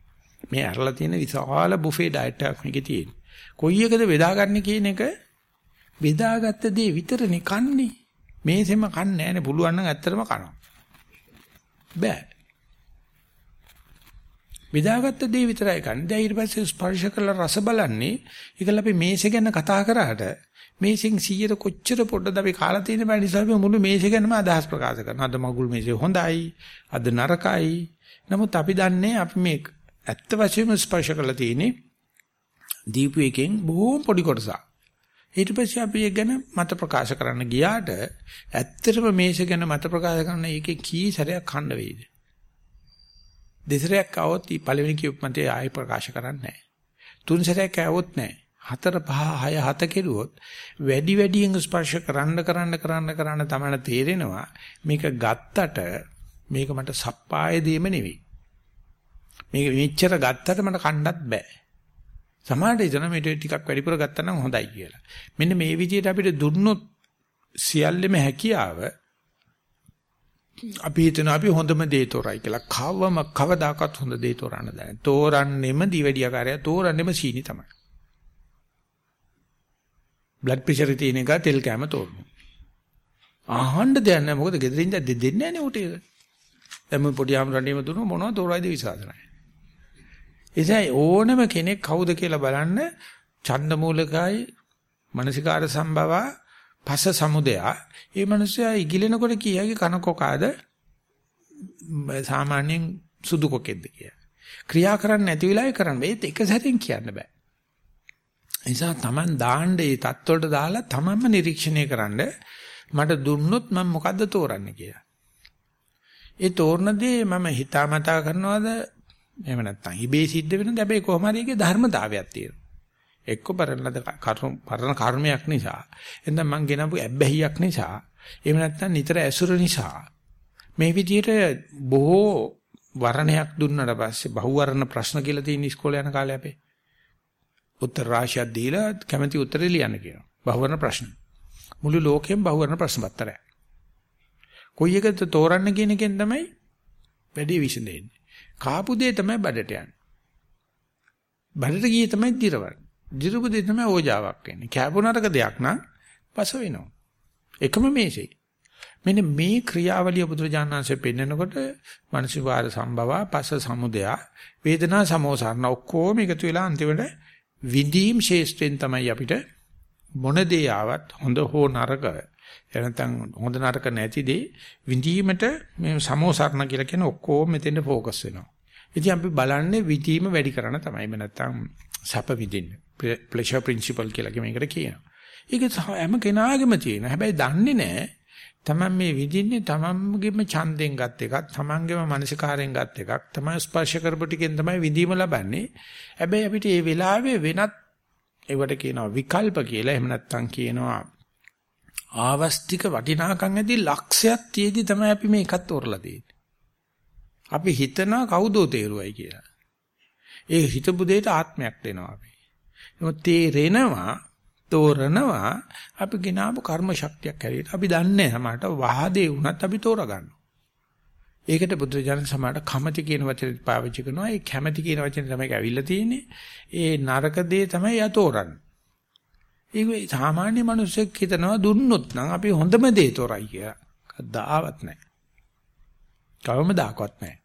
S1: මේ අරලා තියෙන විශාල බුෆේ ඩයට් එකක් මේකේ තියෙන. කොයි එකද බෙදාගන්නේ කියන එක බෙදාගත්ත දේ විතරනේ කන්නේ. මේසෙම කන්නේ නැහැනේ පුළුවන් නම් ඇත්තටම කනවා. බෑ. බෙදාගත්ත දේ විතරයි කන්නේ. දැන් ඊට පස්සේ ස්පර්ශ කරලා රස බලන්නේ. ඒකල අපි මේසෙ ගැන කතා කරාට මේසෙන් 100ට කොච්චර පොඩ්ඩද අපි කාලා තියෙන බෑ නිසා අපි මුළු මේසෙ ගැනම අදහස් ප්‍රකාශ කරනවා. අද මගුල් මේසෙ හොඳයි, අද නරකයි. නමුත් අපි දන්නේ අපි මේ ඇත්ත වශයෙන්ම ස්පර්ශ කරලා තියෙන්නේ දීපු එකෙන් බොහොම පොඩි කොටසක්. ඊට පස්සේ අපි ඒක ගැන මත ප්‍රකාශ කරන්න ගියාට ඇත්තටම මේසෙ ගැන මත ප්‍රකාශ කරන එකේ කී සැරයක් කණ්ඩ වෙයිද? දෙසරයක් આવොත් ඊ පළවෙනි කියුප් මතේ ආයෙ ප්‍රකාශ කරන්නේ නැහැ. තුන් සැරයක් આવොත් නැහැ. හතර පහ හය හත කෙරුවොත් වැඩි වැඩියෙන් ස්පර්ශ කරන්න කරන්න කරන්න කරන්න තමයි තේරෙනවා මේක ගත්තට මේක මට සප්පාය දෙම නෙවෙයි. මේක මෙච්චර ගත්තට මට කණ්ඩත් බෑ. සමහරට ඉතන මේක ටිකක් වැඩිපුර ගත්තා නම් හොඳයි කියලා. මෙන්න මේ විදිහට අපිට දුන්නොත් සියල්ලෙම හැකියාව අපි හිතන අපි හොඳම දේ තෝරයි කියලා. කවම කවදාකවත් හොඳ දේ තෝරන්න දැන තෝරන්නෙම දිවැඩියාකාරය තෝරන්නෙම සීනි තමයි. බ්ලඩ් ප්‍රෙෂර් තියෙන එක තෙල් කැම තෝරනවා. අහන්න දෙයක් නැහැ මොකද ගෙදරින් දැන් දෙන්නේ නැහැ නේ උට ඒක. දැන් මම පොඩි ආම්රණේම දුන්නු මොනවද තෝරයිද විශ්වාස නැහැ. එසයි ඕනම කෙනෙක් කවුද කියලා බලන්න ඡන්ද මූලකයි මානසිකාර සම්භව පස සමුදයා ඒ මිනිස්සයා ඉගිලෙනකොට කියයි කනකොකාද සාමාන්‍යයෙන් සුදු කොකෙද්ද කියලා. ක්‍රියා කරන්නේ නැති වෙලාවේ කරන්න. ඒත් එක සැරෙන් කියන්න බෑ. නිසා Taman දාන්න ඒ தත්වලට දාලා Tamanම නිරීක්ෂණය කරන්න මට දුන්නොත් මම මොකද්ද තෝරන්නේ කියලා. ඒ තෝරන දේ මම හිතාමතා කරනවද? එහෙම නැත්නම් ඉබේ සිද්ධ වෙනද හැබැයි කොහොම හරි ඒකේ ධර්මතාවයක් තියෙනවා. එක්ක පරණද පරණ කර්මයක් නිසා. එතන මං ගෙනපු ඇබ්බැහියක් නිසා. එහෙම නැත්නම් නිතර ඇසුර නිසා. මේ විදිහට බොහෝ වර්ණයක් දුන්නාට පස්සේ බහුවර්ණ ප්‍රශ්න කියලා තියෙන ඉස්කෝලේ යන කාලේ අපේ උත්තර රාශියක් දීලා කැමැති උත්තරේ ලියන්න කියනවා. බහුවර්ණ ප්‍රශ්න. මුළු ලෝකෙම බහුවර්ණ ප්‍රශ්න පත්‍රයක්. කොයි එකද තෝරන්න කියන එකෙන් තමයි වැඩි විසඳෙන්නේ. කාපු දේ තමයි බඩට යන්නේ. බඩට ගියේ තමයි දිරවන්නේ. දිරපු දේ තමයි ඕජාවක් වෙන්නේ. කැපුණාරක දෙයක් නම් පස වෙනවා. එකම මේසේ. මෙන්න මේ ක්‍රියාවලිය බුදුරජාණන්සේ පෙන්නකොට මනසිවාර සම්භවා පස සමුදයා වේදනා සමෝසarna ඔක්කොම එකතු වෙලා අන්තිමට විඳීම් ශේෂ්ත්‍රයෙන් තමයි අපිට මොන දේ ආවත් හොඳ හෝ නරක එනතන් හොඳ නරක නැති දේ විඳීමට මේ සමෝසරණ කියලා කියන ඔක්කොම මෙතෙන්ට ફોකස් වෙනවා. ඉතින් අපි බලන්නේ විදීම වැඩි කරන තමයි. එහෙම නැත්නම් සැප විඳින්න. pleasure principle කියලා මේකට කියනවා. ඒක හැම කෙනාගේම තියෙන. හැබැයි දන්නේ නැහැ. තමන් මේ විඳින්නේ තමන්ගේම ඡන්දෙන් ගත් එකක්, තමන්ගේම මානසිකාරයෙන් ගත් එකක්, තමයි ස්පර්ශ කරපු ටිකෙන් තමයි විඳීම ලබන්නේ. හැබැයි අපිට මේ වෙලාවේ වෙනත් ඒවට කියනවා විකල්ප කියලා. එහෙම නැත්නම් කියනවා ආවස්තික වටිනාකම් ඇති ලක්ෂයක් තියේදී තමයි අපි මේ එකත් තෝරලා තියෙන්නේ. අපි හිතනවා කවුදෝ තේරුවයි කියලා. ඒ හිතපු දෙයට ආත්මයක් දෙනවා අපි. නමුත් තේරෙනවා තෝරනවා අපි ගినాපු කර්ම ශක්තියක් හැටියට. අපි දන්නේ සමහරට වහදේ වුණත් අපි තෝරගන්නවා. ඒකට බුදුරජාණන් සමහරට කැමැති කියන වචනේ පාවිච්චි කරනවා. ඒ කැමැති කියන වචනේ තමයි ඇවිල්ලා තියෙන්නේ. ඒ නරක දේ තමයි යා තෝරන්නේ. ඒක සාමාන්‍ය මිනිස්සෙක් හිතනවා දුන්නොත් නම් අපි හොඳම දේ තෝරයි කියලා. කද්දාවත් නැහැ. කවමදාකවත් නැහැ.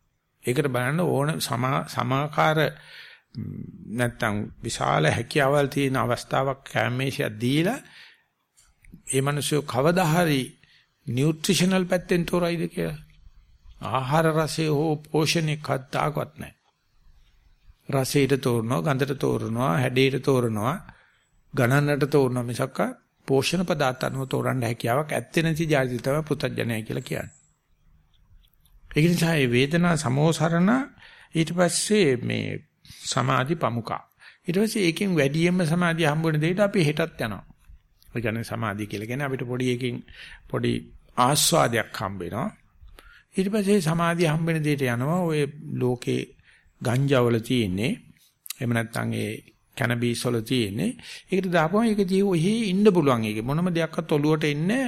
S1: ඒකට බලන්න ඕන සමාකාර නැත්තම් විශාල හැකියාවල් තියෙන අවස්ථාවක් කැමේෂයක් දීලා ඒ මිනිස්සු කවදා හරි නියුට්‍රිෂනල් පැත්තෙන් තෝරයිද කියලා. ආහාර රසය හෝ පෝෂණය කද්දාකවත් නැහැ. රසයට තෝරනවා, ගඳට තෝරනවා, හැඩයට තෝරනවා, ගණනට තෝරනවා මිසක් පෝෂණ පදාර්ථ අනුව තෝරන්න හැකියාවක් ඇත්තේ නැති જાති තමයි පෘථජ්ජනය කියලා කියන්නේ. ඒ නිසා මේ වේදනා සමෝසරණ ඊට පස්සේ මේ සමාධි පමුකා. ඊට පස්සේ ඒකෙන් වැඩියෙන්ම සමාධිය හම්බ වෙන දෙයට අපි හෙටත් යනවා. ඒ කියන්නේ සමාධිය කියලා කියන්නේ අපිට පොඩි එකකින් පොඩි ආස්වාදයක් හම්බ වෙනවා. ඊට පස්සේ සමාධිය හම්බ වෙන දෙයට යනවා. ඔය ලෝකේ ගංජාවල තියෙන්නේ. එහෙම නැත්නම් ඒ කැනබීස් වල තියෙන්නේ. ඒකට දාපුවම ඒක ජීව ඔහි ඉන්න පුළුවන්. ඒක මොනම දෙයක්වත් ඔලුවට එන්නේ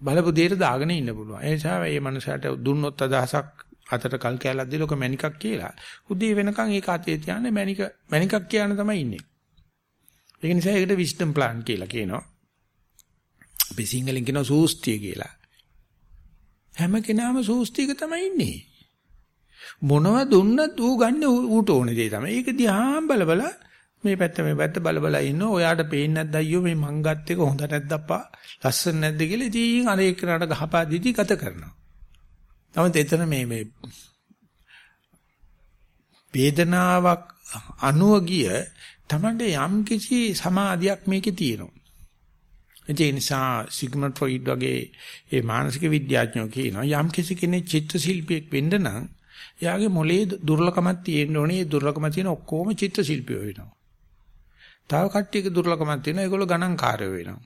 S1: බලපු දෙයට දාගෙන ඉන්න පුළුවන්. ඒ නිසා මේ මනුස්සයාට දුන්නොත් අදහසක් අතට කල් කැලක් දීලා ඔක මණිකක් කියලා. උදේ වෙනකන් ඒක අතේ තියන්නේ මණික මණිකක් කියන තමයි ඉන්නේ. ඒක නිසා ඒකට විස්ඩම් ප්ලාන් කියලා කියනවා. අපි සිංහලෙන් කියනවා සූස්තිය කියලා. හැම කෙනාම සූස්තියක තමයි ඉන්නේ. මොනව දුන්නත් ඌ ගන්න ඌට ඕනේ දේ තමයි. ඒක දිහා බල බල මේ පැත්ත මේ පැත්ත බල බල ඉන්න ඔයාට පේන්නේ නැද්ද අයියෝ මේ මං ගත්ත එක හොඳ නැද්ද අප්පා ලස්සන නැද්ද කියලා ඉතින් අර එක්කනට ගහපා දීටි ගත කරනවා. නමුත් එතන මේ මේ වේදනාවක් අනුව ගිය තමන්ට යම් කිසි සමාධියක් මේකේ තියෙනවා. ඒ නිසා සිග්මන්ඩ් ෆ්‍රොයිඩ් වගේ ඒ මානසික විද්‍යාඥයෝ කියනවා යම් කිසි කෙනෙක් චිත්ත ශිල්පියෙක් වෙන්න නම් එයාගේ මොලේ දුර්ලකමක් තියෙන්න ඕනේ. ඒ දුර්ලකම තියෙන ඔක්කොම චිත්ත ශිල්පියෝ වෙනවා. තව කට්ටියක දුර්ලකමක් තියෙනවා. ඒගොල්ලෝ ගණන්කාරයෝ වෙනවා.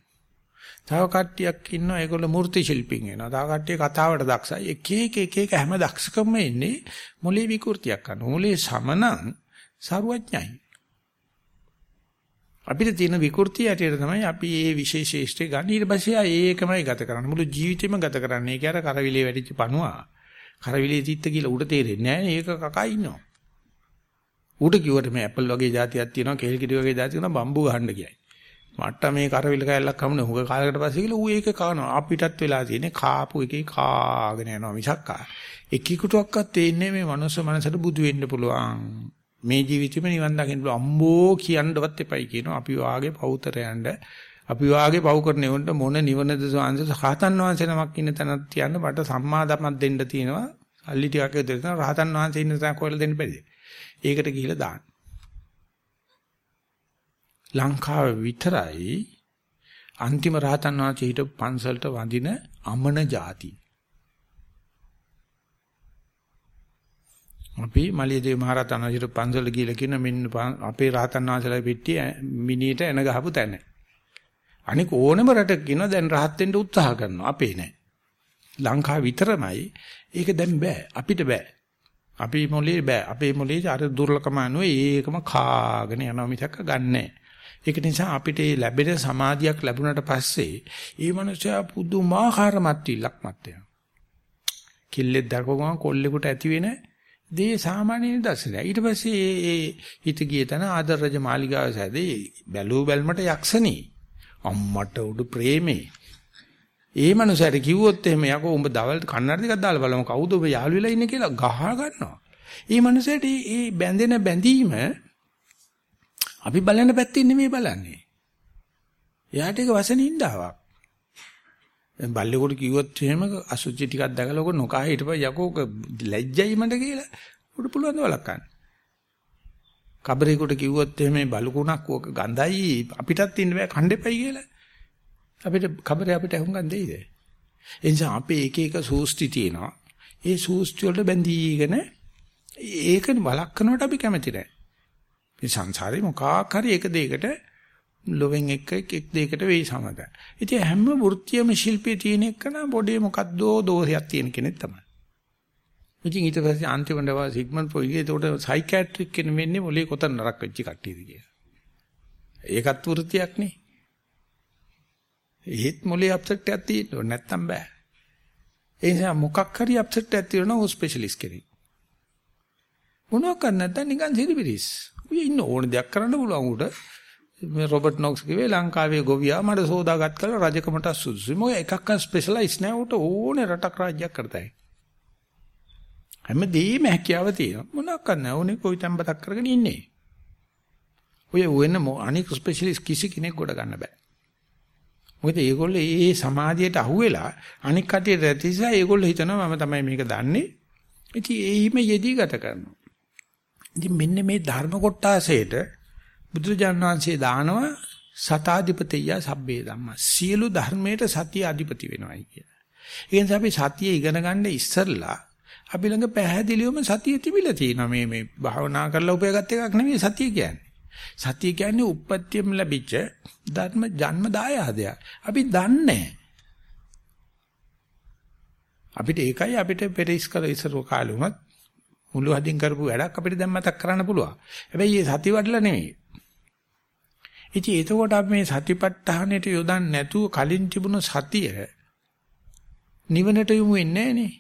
S1: තව කට්ටියක් ඉන්නවා ඒගොල්ලෝ මූර්ති ශිල්පින් වෙනවා. තව කට්ටිය කතාවට දක්ෂයි. එක එක එක එක හැම දක්ෂකම එන්නේ මොලේ විකෘතියක් කරන. මොලේ සමනං සරුවඥයි. අපිට තියෙන විකෘතිය ඇටියට තමයි අපි මේ විශේෂේෂ්ඨේ ගන්න. ඊට පස්සේ ඒකමයි ගත කරන්නේ. මුළු ජීවිතේම ගත කරන්නේ. ඒක අර කරවිලේ වැඩිච්ච පණුවා. කරවිලේ තිත්ත කියලා උඩ තේරෙන්නේ නැහැ. ඒක කකා ඉන්නවා. ඌට කිව්වට මේ ඇපල් වගේ જાතියක් තියෙනවා, කේල් කිඩි වගේ જાතියක් තියෙනවා, බම්බු ගහන්න කියයි. මට මේ කරවිල කැල්ලක් හමුනේ හුඟ කාලයකට පස්සේ කියලා ඌ ඒක කනවා. අපිටත් වෙලා තියෙන්නේ කාපු එකේ කාගෙන යනවා මිසක් එකෙකුටවත් තේින්නේ මේ මනුස්ස මනසට බුදු වෙන්න පුළුවන්. මේ ජීවිතෙම නිවන් දකින්න පුළුවන්. අම්බෝ කියන්නවත් එපයි කියනවා. අපි වාගේ පෞතරයන්ට අපි වාගේ පව් කරන උන්ට මොන නිවනද සාංශ රහතන් වහන්සේ නමක් ඉන්න තැනක් තියන්න මට සම්මා ධර්මයක් දෙන්න තියෙනවා. අල්ලි ටිකක් දෙන්න රහතන් වහන්සේ ඉන්න තැන කොහෙද දෙන්න බැරිද? ඒකට ගිහිල්ලා දාන්න. ලංකාව විතරයි අන්තිම රහතන් වහන්සේ හිටපු පන්සලට වඳින අමන ಜಾති. අපි මලියදේව මහරහතන් වහන්සේට පන්සල ගිහිල්ලා කියන මෙන්න අපේ රහතන් වහන්සේලා පිටියේ මිනියට එන ගහපු තැන. අනික ඕනම රටක කියනවා දැන් රහත් වෙන්න උත්සාහ කරනවා. අපේ නෑ. ලංකාව විතරමයි ඒක දැන් බෑ. අපිට බෑ. අපි මොලේ බෑ. අපේ මොලේ අර දුර්ලකම අනුව ඒකම කාගෙන යනවා මිසක් ගන්නෑ. ඒක නිසා අපිට ලැබෙන සමාධියක් ලැබුණට පස්සේ ඒ මනුස්සයා පුදුමාකාර මත්විලක් මත් වෙනවා. කිල්ලෙක් දකපුවම කොල්ලෙකුට ඇති වෙන දේ සාමාන්‍ය නිදර්ශනය. ඊට පස්සේ ඒ හිත ගිය තැන ආදර රජ මාලිගාව සැදී බැලූ බැල්මට යක්ෂණී අම්මට උඩු ප්‍රේමේ. ඒ මනුස්සයාට කිව්වොත් එහෙම යකෝ උඹ දවල් කන්නඩ ටිකක් දාලා බලමු කවුද ඔබ යාළු වෙලා ඉන්නේ කියලා ගහ ගන්නවා. ඒ මනුස්සයාට මේ බැඳෙන බැඳීම අපි බලන පැත්තෙන් නෙමෙයි බලන්නේ. එයාට ඒක වසනින්දාවක්. දැන් බල්ලෙකුට කිව්වොත් එහෙම අසුචි ටිකක් දැකලා ඔක නොකා හිටපන් යකෝ ලැජ්ජයි මට කියලා. උඩ පුළුවන් ද වළක්වන්න. කබරේකට කිව්වොත් එහෙම බලුකුණක් ඕක ගඳයි අපිටත් ඉන්න බෑ කණ්ඩෙපයි කියලා. අපිට කබරේ අපිට හුඟක් දෙයිද? ඒ නිසා අපේ එක එක සූස්ති තියෙනවා. ඒ සූස්ති වලට බැඳීගෙන ඒක වළක්වනවට අපි කැමති නැහැ. මේ සංසාරේ මොකක් හරි එක දෙයකට ලොවෙන් එක එක එක් දෙයකට වෙයි සමත. ඉතින් හැම වෘත්තියම ශිල්පයේ තියෙන එක නම් පොඩේ මොකද්දෝ දෝෂයක් තියෙන කෙනෙක් තමයි. ඉතින් ඊට පස්සේ අන්තිමට වා සිග්මන්ඩ් ෆ්‍රොයිඩ් ඒකට සයිකියාට්‍රික් කෙනෙක් වෙන්නේ මොලේ කොතන නරක වෙච්ච කට්ටියද කියලා. ඒකත් වෘත්තියක් නේ. ඒත් මොලේ අප්සෙට් එකක් තියෙන්න ඕනේ නැත්තම් බෑ. ඒ නිසා මොකක් හරි අප්සෙට් එකක් තියෙනවා ඕ ස්පෙෂලිස්ට් කෙනෙක්. මොනවා කරන්න නැත්නම් නිකන් සිරිබිරිස්. උයි ඉන්න ඕන දෙයක් කරන්න පුළුවන් උට. මේ රොබර්ට් නොක්ස් කිව්වේ ලංකාවේ ගොවියා මට සෝදාගත් කළ රජකමට සුදුසුයි. මොකද එකක් ස්පෙෂලායිස් නෑ උට ඕනේ රටක් රාජ්‍යයක් කරතයි. හැමදේම හැකියාව තියෙනවා. මොනවා කරන්න ඕනේ කොයි තැම්බතක් කරගෙන ඉන්නේ. ඔය වෙන අනික ස්පෙෂලිස්ට් කිසි කෙනෙක් ගොඩ ගන්න බෑ. මොකද ඒගොල්ලෝ ඒ සමාධියට අහුවෙලා අනික් කටියට ඇතිසා ඒගොල්ලෝ හිතනවා මම තමයි මේක දන්නේ. ඉතින් ඒහිම යෙදී ගත කරනවා. ඉතින් මෙන්න මේ ධර්ම කොටාසේට බුදුරජාණන් වහන්සේ දානවා සතාධිපතිය සබ්බේ ධම්ම. සියලු ධර්මයට සතිය අධිපති වෙනවායි කියලා. ඒ නිසා අපි සතිය ඉගෙන ගන්න ඉස්සෙල්ලා අපි ළඟ පැහැදිලිවම සතිය තිබිලා තියෙනවා මේ මේ භාවනා කරලා උපයාගත් එකක් නෙවෙයි සතිය කියන්නේ. සතිය කියන්නේ උප්පත්තියම ලැබිච්ච ධර්ම ජන්ම දායාදයක්. අපි දන්නේ අපිට ඒකයි අපිට පෙරිස් කර ඉස්සර කාලේ උනත් මුළු හදින් කරපු වැඩක් අපිට දැන් මතක් කරන්න පුළුවන්. හැබැයි මේ සති වඩලා නෙවෙයි. ඉතින් එතකොට අපි මේ සතිපට්ඨානෙට යොදන්නේ නැතුව කලින් තිබුණු සතිය නිවනට යොමු වෙන්නේ නැහනේ.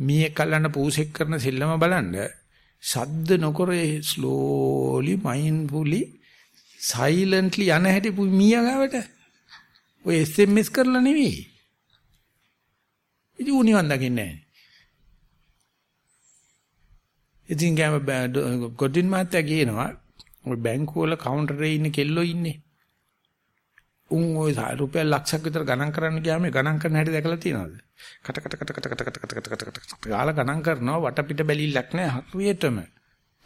S1: මීයක් කල්ලන්න පූසෙක් කරන සෙල්ලම බලන්න ශබ්ද නොකර slowly mindfully silently යන හැටි මීයා ගාවට ඔය SMS කරලා නෙවෙයි. ඉතින් උනිවන් දකින්නේ නැහැ. ඉතින් ගෑම ගොඩින් මහත්තයා කියනවා ඔය බැංකුව වල කවුන්ටරේ ඉන්න කෙල්ලෝ ඉන්නේ. උන් ওই රුපියල් ලක්ෂයක් විතර ගණන් කරන්න ගියාම ගණන් කරන හැටි දැකලා තියෙනවද? කට කට කට කට කට කට කට කට කට කට ගාලා ගණන් කරනවා වටපිට බැලිල්ලක් නැහැ හරියටම.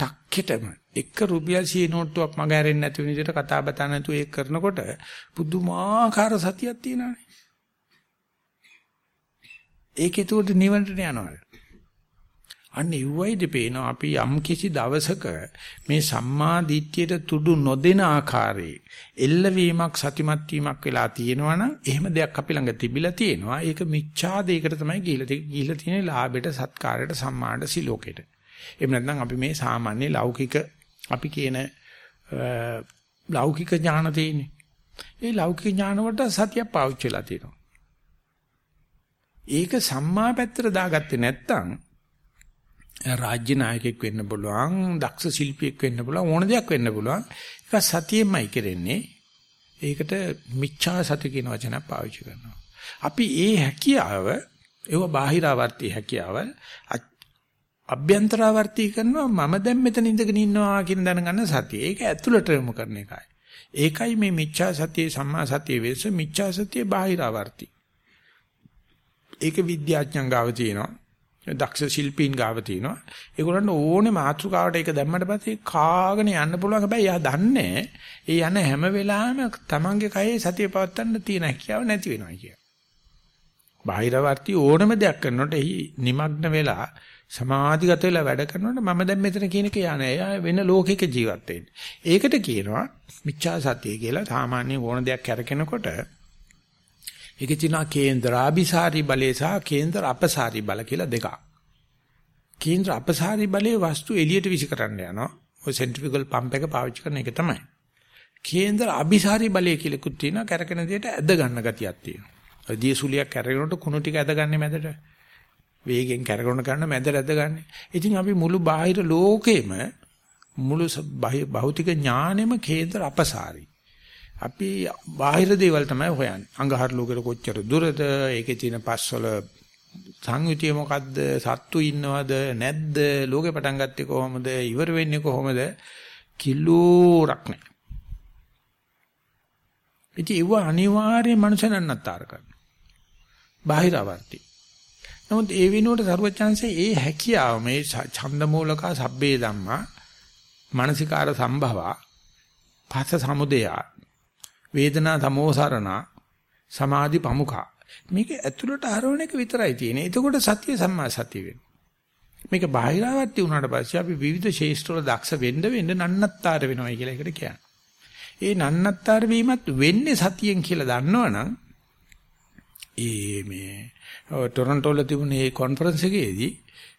S1: ටක්කෙටම එක රුපියල් 100 නෝට්ටුවක් මග ඇරෙන්නේ නැති වෙන විදිහට කතා බතා නැතුව ඒක කරනකොට පුදුමාකාර සතියක් තියෙනවානේ. ඒක ඒකට නිවනට යනවා. අන්න ඉවයිද පේනවා අපි යම් කිසි දවසක මේ සම්මා දිට්ඨියට තුඩු නොදෙන ආකාරයේ එල්ලවීමක් සතිමත් වීමක් වෙලා තියෙනවා නම් එහෙම දෙයක් අපි ළඟ තිබිලා තියෙනවා. ඒක මිච්ඡා දෙයකට තමයි ගිහිලා ගිහිලා තියෙන්නේ ලාභයට සත්කාරයට සම්මානට සිලෝකෙට එහෙම නැත්නම් අපි මේ සාමාන්‍ය ලෞකික අපි කියන ලෞකික ඥාන තියෙන්නේ. ඒ ලෞකික ඥාන වලට සතිය පාවිච්චි වෙලා තියෙනවා. ඒක සම්මා පැත්තට දාගත්තේ නැත්නම් රාජ්‍ය නායකයෙක් වෙන්න පුළුවන්, දක්ෂ ශිල්පියෙක් වෙන්න පුළුවන්, ඕන දෙයක් වෙන්න පුළුවන්. ඒක සතියෙමයි කරන්නේ. ඒකට මිච්ඡා සති කියන වචනය පාවිච්චි කරනවා. අපි ඒ හැකියාව, ඒව බාහිරාවර්ති හැකියාව අභ්‍යන්තරාවර්ති කරනවා මම දැන් මෙතන ඉඳගෙන ඉන්නවා කියන දැනගන්න සතිය. ඒක ඇතුළට යොමු කරන එකයි. ඒකයි මේ මිච්ඡා සතියේ සම්මා සතියේ වෙනස මිච්ඡා සතියේ බාහිරාවර්ති. ඒක විද්‍යාඥයන් ගාව තියෙනවා. දක්ෂ ශිල්පීන් ගාව තියෙනවා. ඒගොල්ලන්ට ඕනේ මාතෘකාවට ඒක දැම්මට පස්සේ කාගෙන යන්න පුළුවන්. හැබැයි එයා දන්නේ ඒ යන හැම වෙලාවෙම තමන්ගේ කයේ සතිය පවත්වන්න තියෙන හැකියාව නැති වෙනවා කිය. බාහිරවර්ති ඕනම දෙයක් කරනකොට එහි নিমগ্ন වෙලා සමාධිගත වෙලා වැඩ කරනකොට මම දැන් මෙතන කියන එක යන්නේ. එයා වෙන ලෝකයක ජීවත් වෙන්නේ. ඒකට කියනවා මිච්ඡා සතිය කියලා. සාමාන්‍ය ඕන දෙයක් කරකිනකොට ඒකේ තියෙනවා කේන්ද්‍රාභිසාරී බලය සහ කේන්ද්‍ර අපසාරී බල කියලා දෙකක්. කේන්ද්‍ර අපසාරී බලයේ වස්තු එළියට විසි කරන්න යනවා. ඔය සෙන්ට්‍රිෆියුගල් පම්ප් එක පාවිච්චි කරන එක තමයි. කේන්ද්‍ර අභිසාරී බලය කියලාකුත් තියෙනවා. කැරකෙන දෙයට ඇද ගන්න ගතියක් තියෙනවා. ඔය දියසුලියක් කැරගෙනකොට කුණු ටික ඇදගන්නේ මැදට. වේගෙන් කැරගෙන ගන්න මැදට ඇදගන්නේ. ඉතින් අපි මුළු බාහිර ලෝකෙම මුළු භෞතික ඥානෙම කේන්ද්‍ර අපසාරී. අපි බාහිර දේවල් තමයි හොයන්නේ. අඟහරු ලෝකෙට කොච්චර දුරද? ඒකේ තියෙන පස්වල සංයුතිය මොකද්ද? සත්තු ඉන්නවද නැද්ද? ලෝකෙ පටන් ගත්තේ කොහොමද? ඉවර වෙන්නේ කොහොමද? කිලෝරක් නැහැ. ඉතින් ඒව අනිවාර්යයෙන් මනුෂ්‍යයන්ට අත්තාර කරනවා. බාහිරවර්ති. නමුත් ඒ වෙනුවට සරුවචාන්සේ ඒ හැකියාව මේ ඡන්ද මූලක සබ්බේ ධම්මා මානසිකාර සම්භවා පස්ස සමුදයා වේදනා සමෝසරණ සමාධි පමුඛා මේක ඇතුළට හරවන එක විතරයි තියෙන්නේ. එතකොට සත්‍ය සම්මා සත්‍ය වෙනවා. මේක බාහිරවත්ති වුණාට පස්සේ අපි විවිධ ශේෂ්ත්‍රවල දක්ෂ වෙන්න වෙන්න නන්නත්තර වෙනවා කියලා එකට කියන්නේ. ඒ නන්නත්තර වීමත් වෙන්නේ සතියෙන් කියලා දන්නවනම් ඒ මේ ටොරන්ටෝ වල තිබුණ මේ කොන්ෆරන්ස් එකේදී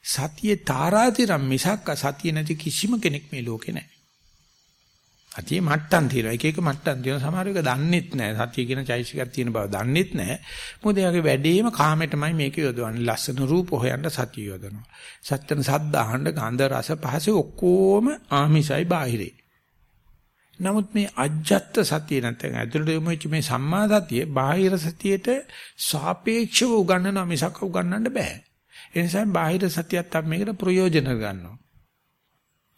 S1: සතියේ තාරාතිරම් මිසක් සතිය නැති කිසිම කෙනෙක් මේ ලෝකේ නැහැ. සතියේ මට්ටම් තියෙනවා. එක එක මට්ටම් තියෙනවා. සමහර එක දන්නෙත් නැහැ. සතිය කියන චෛසිකයක් තියෙන බව දන්නෙත් නැහැ. මොකද එයාගේ වැඩේම කාමයටමයි මේක යොදවන්නේ. ලස්සන රූප හොයන්න සතිය යොදනවා. සත්‍යන සද්ද අහන්න ගන්ධ රස පහස ඔක්කොම ආමිසයි බාහිරේ. නමුත් මේ අජ්ජත් සතිය නැත්නම් ඇතුළට යොමු වෙච්ච මේ සම්මා සතිය බාහිර සතියට සාපේක්ෂව උගන්වනවා මිසක් උගන්වන්න බෑ. ඒ නිසා බාහිර සතියත් අපි මේකට ප්‍රයෝජන ගන්නවා.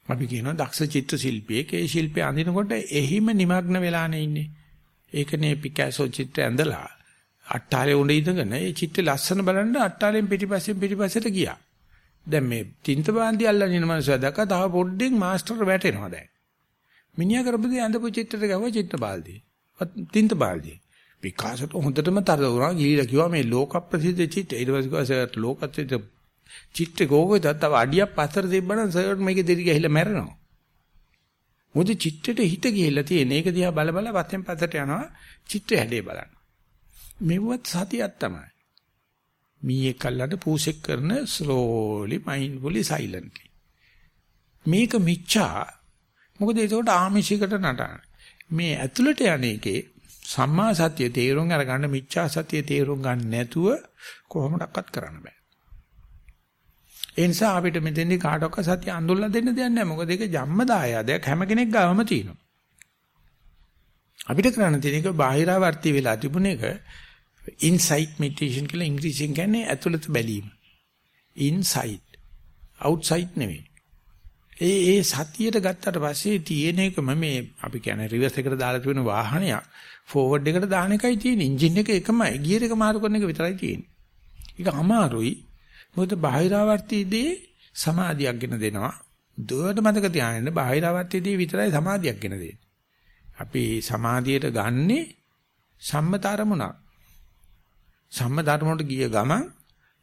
S1: අපි කියනවා දක්ෂ චිත්‍ර ශිල්පියෙක් ඒ ශිල්පේ අඳිනකොට එහිම নিমগ্ন වෙලානේ ඉන්නේ. ඒකනේ පිකාසෝ චිත්‍ර ඇඳලා අට්ටාලේ උඩ ඉඳගෙන ඒ චිත්‍ර ලස්සන බලන්න අට්ටාලෙන් පිටිපස්සෙන් පිටිපස්සට ගියා. දැන් මේ තින්ත බාන්දි අල්ලගෙන ඉන්න මනුස්සයා දැක්ක තව පොඩ්ඩෙන් මාස්ටර් වැටෙනවා දැන්. මිනිහා කරපදී අඳපු චිත්‍රයට ගව චිත්‍ර බාල්දිය. තින්ත බාල්දිය. පිකාසෝට හොඳටම තරද වුණා. ගිහිලා කිව්වා මේ ලෝක ප්‍රසිද්ධ චිත්‍ර ඊට පස්සේ කිව්වා සර් ලෝකත්වයට චිත්‍රේ ගෝවෙද තව අඩියක් පතර තිබ්බනම් සර්ට් මේකේ දෙරි ගහිලා මැරෙනවා. මොකද චිත්‍රෙට හිත ගිහිල්ලා තියෙන. ඒක දිහා බල බල පස්සෙන් පස්සට යනවා චිත්‍රය හැඩේ බලන්න. මෙව්වත් සතියක් තමයි. මීයේ කල්ලට පූසෙක් කරන slowly mindfully silently. මේක මිච්ඡා. මොකද ඒකට ආමිෂයකට නටන. මේ ඇතුළට යන්නේකේ සම්මා සතිය තේරුම් අරගන්න මිච්ඡා සතිය තේරුම් ගන්න නැතුව කොහොමඩක්වත් කරන්න බෑ. ඒ නිසා අපිට මෙතෙන්දි කාටවත් සතිය අඳුල්ලා දෙන්න දෙයක් නැහැ. මොකද ඒක ජම්ම දායාදයක් හැම කෙනෙක් ගාවම තියෙනවා. අපිට කරන්න තියෙන එක බාහිරාවර්ති වෙලා තිබුණ එක ඉන්සයිට් මෙඩිටේෂන් කියලා ඉංග්‍රීසියෙන් කියන්නේ ඇතුළත බැලීම. ඉන්සයිට් අවුට්සයිට් නෙවෙයි. ඒ ඒ සතියට ගත්තට පස්සේ තියෙන එකම මේ අපි කියන්නේ රිවර්ස් එකට දාලා තියෙන වාහනයක් ෆෝවර්ඩ් එකට දාන එකයි තියෙන්නේ. එන්ජින් එක එකමයි. ගියර් එක මාරු කරන එක විතරයි තියෙන්නේ. ඒක අමාරුයි. මොකද බාහිරාවර්තයේදී සමාධියක් ගෙන දෙනවා. දුවට මතක තියාගන්න බාහිරාවර්තයේදී විතරයි සමාධියක් ගෙන දෙන්නේ. අපි සමාධියට ගන්නෙ සම්මත අරමුණක්. සම්මත අරමුණට ගිය ගමන්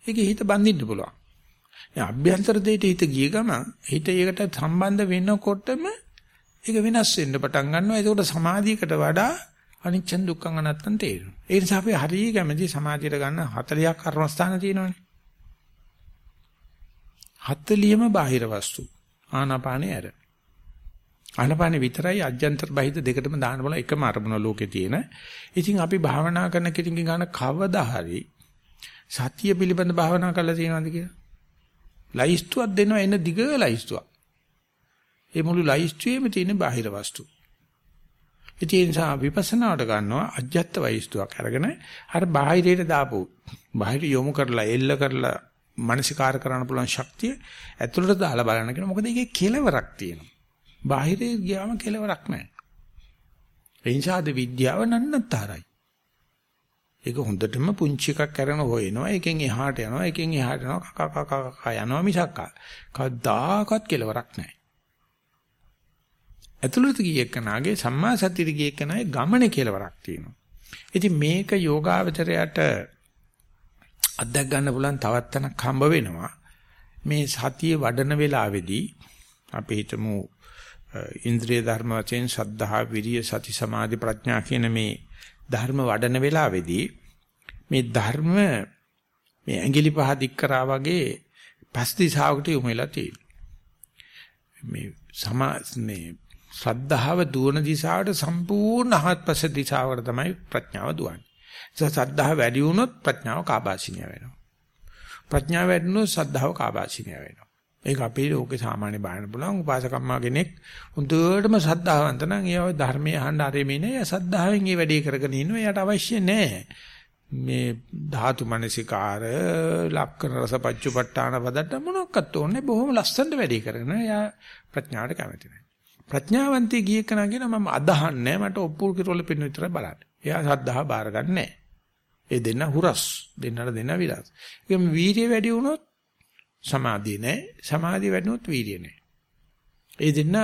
S1: ඒකේ හිත බඳින්න පුළුවන්. ඒ අභ්‍යන්තර දෙයට හිත ගිය ගමන් හිත ඒකට සම්බන්ධ වෙනකොටම ඒක වෙනස් වෙන්න පටන් ගන්නවා. ඒකට සමාධියකට වඩා අනිච්ච දුක්ඛං අනත්තං තේරෙනවා. ඒ නිසා අපි හරිය කැමති සමාධියට ගන්න 40ක් කර්මස්ථාන තියෙනවානේ. 40ම බාහිර වස්තු. ආනාපානේ ඇර. ආනාපානේ විතරයි අජ්ජන්තර බහිද දෙකටම දාන්න බල එකම අරමුණ ලෝකේ තියෙන. ඉතින් අපි භාවනා කරන කෙටින් ගන්න කවදා හරි සතිය පිළිබඳ භාවනා කරලා තියෙනවද කියලා? ලයිස්තුවක් දෙනවා එන දිග ලයිස්තුවක්. ඒ මුළු ලයිස්තුවේම තියෙන බාහිර වස්තු. ඒ නිසා විපස්සනාවට ගන්නවා අජ්ජත් වයිස්තුවක් අරගෙන අර බාහිරයට දාපු බාහිර යොමු කරලා එල්ල කරලා මානසිකාර කරන්න පුළුවන් ශක්තිය ඇතුළට දාලා බලන්න කියන මොකද ඒකේ කෙලවරක් තියෙනවා. බාහිරේ ගියාම කෙලවරක් නැහැ. ඒ නිසා ද විද්‍යාව නන්නතරයි. ඒක හොඳටම පුංචි එකක් කරන හොයනවා. එකෙන් එහාට යනවා. එකෙන් එහාට යනවා. කක කක කක යනවා මිසක් කවදාකවත් කෙලවරක් නැහැ. ඇතුළත ගිය එකනාගේ සම්මා සතියට ගිය එකනාගේ ගමනේ කෙලවරක් තියෙනවා. ඉතින් මේක යෝගාවචරයට අත්දැක ගන්න පුළුවන් තවත් තැනක් හම්බ වෙනවා. මේ සතිය වඩන වෙලාවේදී අපි හිතමු ඉන්ද්‍රිය ධර්ම වශයෙන් සද්ධා විරිය සති සමාධි ප්‍රඥා කියන මේ ධර්ම වඩන වෙලාවේදී මේ ධර්ම මේ ඇඟිලි පහ දික් කරා වගේ පස් දිශාවකට යොමු වෙලා තියෙනවා. මේ සමා මේ ශ්‍රද්ධාව දුවන දිශාවට සම්පූර්ණ හත්පස දිශාවකට තමයි ප්‍රඥාව දුවන්නේ. සද්ධාව වැඩි වුණොත් ප්‍රඥාව කාබාසිනිය වෙනවා. ප්‍රඥාව වැඩි වුණොත් සද්ධාව කාබාසිනිය වෙනවා. ඒක අපේ ලෝකේ සාමාන්‍ය බාහන පුළුවන් උපාසකම්මා කෙනෙක් හොඳටම සද්ධාවන්ත නම් ඒ ධර්මයේ අහන්න ආරෙමේ නෑ සද්ධාවෙන් ඒ වැඩේ කරගෙන ඉන්නවා එයාට අවශ්‍ය නෑ මේ ධාතු මනසිකාර ලක්කන රසපච්චුපට්ඨාන පදට මොනක්වත් ඕනේ බොහොම ලස්සනට වැඩේ කරගෙන එයා ප්‍රඥාවට කැමති නෑ ප්‍රඥාවන්තයෙක් ගිය කෙනා කියන මම අදහන්නේ මට ඔප්පුල් කිරවල පින්න විතර බලන්න එයා සද්ධාව බාරගන්නේ නැහැ. ඒ දෙන්න හුරස් දෙන්නට දෙන්න විලාස. ඒකම වීර්ය වැඩි වුණොත් සමාධිය නැහැ. සමාධිය වැඩි වුණොත් වීර්ය නැහැ. ඒ දෙන්න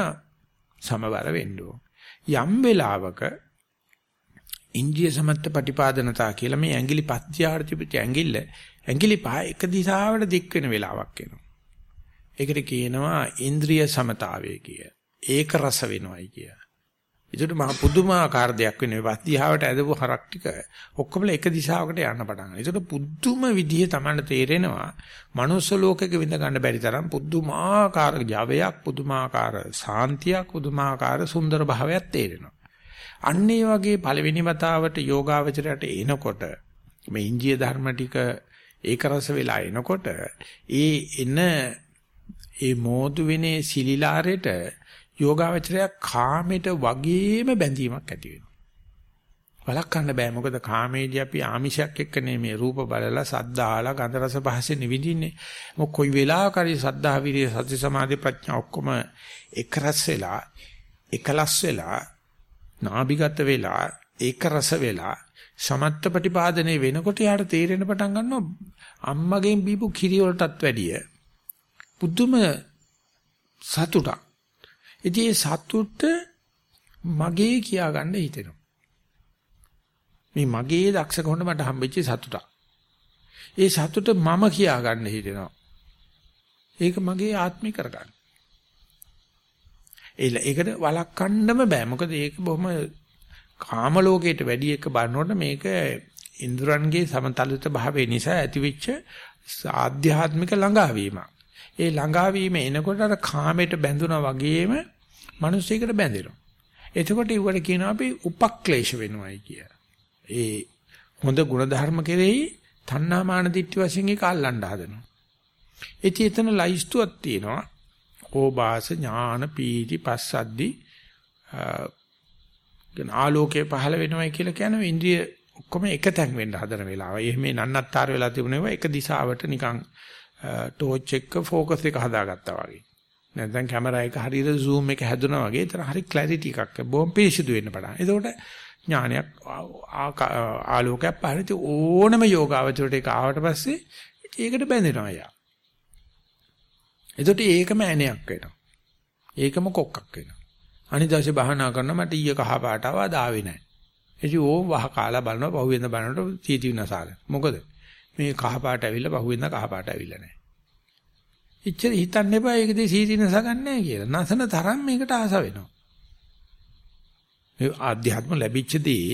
S1: සමබර වෙන්න යම් වෙලාවක ඉන්ද්‍රිය සමත්ත ප්‍රතිපාදනතා කියලා මේ ඇඟිලි පත්‍යාර්ථ පිට ඇඟිල්ල ඇඟිලි පහ එක දිශාවට දික් වෙන වෙලාවක් එනවා. ඒකට කියනවා ඉන්ද්‍රිය සමතාවය කිය. ඒක රස වෙනවයි කිය. ඒකට මහ පුදුමාකාර දෙයක් වෙන මේ පත්‍යාවට ඇදපු හරක් ටික ඔක්කොම එක දිශාවකට යන්න පටන් ගන්නවා. ඒකට පුදුම විදිහේ Tamanට තේරෙනවා මනුස්ස ලෝකෙක විඳ ගන්න බැරි තරම් පුදුමාකාර ජවයක් පුදුමාකාර සාන්තියක් පුදුමාකාර සුන්දර භාවයක් තේරෙනවා. අන්න ඒ වගේ පළවෙනි වතාවට යෝගාවචරයට එනකොට මේ ඉන්දිය ධර්ම ටික ඒක රස වෙලා එනකොට ඒ එන ඒ මෝදු වෙනේ සිලිලාරෙට යෝගාවචරය කාමයට වගේම බැඳීමක් ඇති වෙනවා. වළක්වන්න බෑ මොකද කාමේදී අපි ආමිෂයක් එක්කනේ මේ රූප බලලා සද්දාලා ගන්ධ රස පහසෙන් නිවිදින්නේ. මොක කොයි වෙලාවක හරි සද්ධා විරිය සති සමාධි ප්‍රඥා ඔක්කොම එකරස් වෙලා එකලස් වෙලා නාභිගත වෙලා ඒක රස වෙලා සමත්ත ප්‍රතිපාදනයේ වෙනකොට යාට තේරෙන පටන් ගන්නවා අම්මගෙන් බීපු කිරි වලටත් වැඩිය පුදුම සතුටක්. ඉතින් ඒ සතුට මගේ කියා ගන්න හිතෙනවා. මේ මගේ දක්ෂකම මට හම්බෙච්ච සතුටක්. ඒ සතුට මම කියා ගන්න හිතෙනවා. ඒක මගේ ආත්මී කරගන්න. ඒකට වළක්වන්නම බෑ. මොකද ඒක බොහොම කාම ලෝකයට වැඩි එක බලනකොට මේක ඉන්ද්‍රයන්ගේ සමතලිත භාවය නිසා ඇතිවෙච්ච ආධ්‍යාත්මික ළඟාවීමක්. ඒ ළඟාවීම එනකොට අර කාමයට බැඳුනා වගේම මිනිස්සෙකට බැඳෙනවා. එතකොට ඊවට කියනවා අපි උපක්ලේශ වෙනවයි කිය. ඒ හොඳ ಗುಣධර්ම කෙරෙහි තණ්හාමාන දිට්ඨි වශයෙන් ඒක අල්ලන්න හදනවා. ඉතින් එතන ලයිස්තුවක් තියෙනවා. ඕබාස ඥාන පීති පස්සද්දි කියන ආලෝකය පහළ වෙනවයි කියලා කියනවා ඉන්ද්‍රිය ඔක්කොම එකතෙන් වෙන්න හදන වෙලාව. එහෙම නන්නත්තර වෙලා තිබුණේ ඒක දිශාවට නිකන් ටෝච් එක ફોකස් එක හදාගත්තා වගේ. නැත්නම් කැමරා එක හරියට zoom එක හැදුනා වගේ ඒතර හරි clarity එකක් බොම් පිරිසිදු වෙන්න පටන්. එතකොට ඥානයක් ආලෝකයක් පහළට ඕනම යෝගාවචරයට ඒක ආවට පස්සේ ඒකට බැඳෙනවා යා. එතකොට ඒකම ඇණයක් වෙනවා. ඒකම කොක්කක් වෙනවා. අනිදාසේ බහනා කරන මට ඊය කහ පාට ආවා දාවේ නැහැ. එචි ඕ වහ කාලා බලනවා පහුවෙන්ද බලනකොට තීති විනාසාල. මොකද මේ කහ පාට ඇවිල්ලා පහුවෙන්ද කහ පාට ඇවිල්ලා නැහැ. ඉච්චර හිතන්න එපා ඒකදී සීති නස ගන්නෑ කියලා. නසන තරම් මේකට ආස වෙනවා. මේ ආධ්‍යාත්ම ලැබිච්ච දේ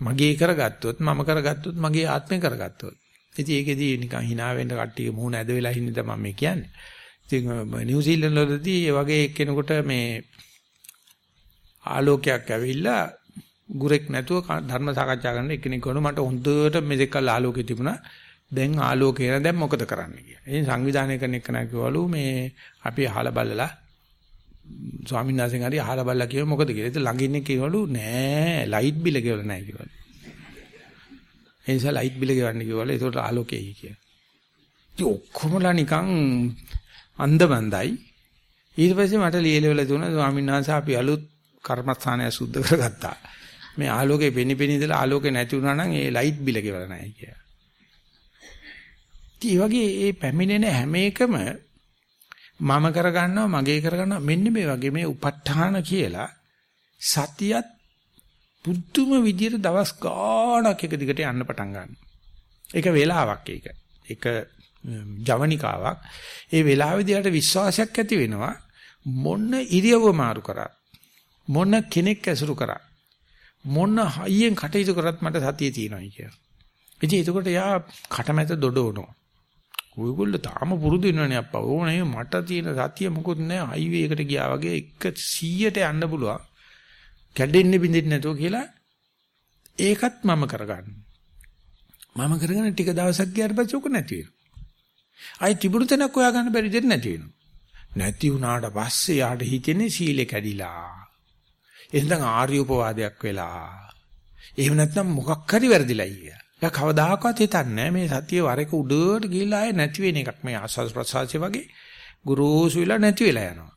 S1: මගේ කරගත්තොත් මම කරගත්තොත් මගේ ආත්මේ කරගත්තොත්. ඉතින් ඒකෙදී නිකන් hina වෙන්න කට්ටිය මුහුණ ඇද වෙලා ඉන්නේ තමයි මේ කියන්නේ. ඉතින් නිව්සීලන්ත වලදී ඒ වගේ එක්කෙනෙකුට මේ ආලෝකයක් ඇවිල්ලා ගුරෙක් නැතුව ධර්ම සාකච්ඡා කරන එක්කෙනෙක් වුණා මට හොඳට මෙතෙක් කල් ආලෝකය තිබුණා දැන් ආලෝකය නැ දැන් මොකද කරන්න කියලා. ඉතින් සංවිධානය කරන එක නැකිවලු මේ අපි අහලා බලලා ස්වාමීන් වහන්සේගෙන් හරි අහලා බලලා කියව මොකද කියලා. ඉතින් ළඟ ඉන්නේ කියවලු නෑ ලයිට් බිල ගෙවලා නෑ කිව්වලු. ඒ නිසා ලයිට් බිල ගෙවන්න කිව්වලු. ඒකට ආලෝකයයි කියලා. ඉතින් ඔක්කොමලා නිකන් අන්දමන්දයි. ඊට පස්සේ මට ලියලෙවලා දුන්නා ස්වාමීන් වහන්සේ අපි අලුත් කර්මස්ථානය සුද්ධ කරගත්තා. මේ ආලෝකේ පෙනි පෙනි ඉඳලා ආලෝකේ නැති වුණා නම් ඒ ලයිට් බිල ගෙවලා නැහැ කියලා. ඉතින් වගේ මේ පැමිණෙන හැම එකම මම කරගන්නවා මගේ කරගන්නවා මෙන්න මේ වගේ මේ උප ဋ ාණ කියලා සතියත් පුදුම විදියට දවස් ගාණක් එක දිගට යන්න පටන් ගන්නවා. ඒක වෙලාවක් ඒක. ඒක ජවනිකාවක්. ඒ වෙලාවේදී යට විශ්වාසයක් ඇති වෙනවා මොන ඉරියව්ව මාරු කරා මොන කෙනෙක් ඇසුරු කරා මොන හයියෙන් කටයුතු කරත් මට සතිය තියෙනවා කියලා. ඉතින් එතකොට යා කටමැත දොඩවනවා. ඔයගොල්ලෝ තාම පුරුදු වෙනවනේ අප්පා. ඕනේ මට තියෙන සතිය මොකුත් නැහැ. හයිවේ එකට ගියා වගේ 100ට යන්න පුළුවන්. කැඩෙන්නේ බින්දෙන්නේ නැතුව කියලා ඒකත් මම කරගන්න. මම කරගෙන ටික දවසක් ගියාට පස්සේ ඔක නැති වෙනවා. ආයි තිබුණු තැනක් හොයාගන්න බැරි දෙයක් නැති වෙනවා. නැති වුණාට පස්සේ යාට හිතෙන්නේ සීලේ කැඩිලා. එහෙනම් ආර්ය උපවාදයක් වෙලා. එහෙම නැත්නම් මොකක් හරි වැරදිලා අයියා. එයා කවදාකවත් හිතන්නේ මේ සතිය වර එක උඩට ගිහිල්ලා ආයේ නැති වෙන එකක්. මේ ආස්වාද ප්‍රසආසය වගේ ගුරුසු වෙලා නැති වෙලා යනවා.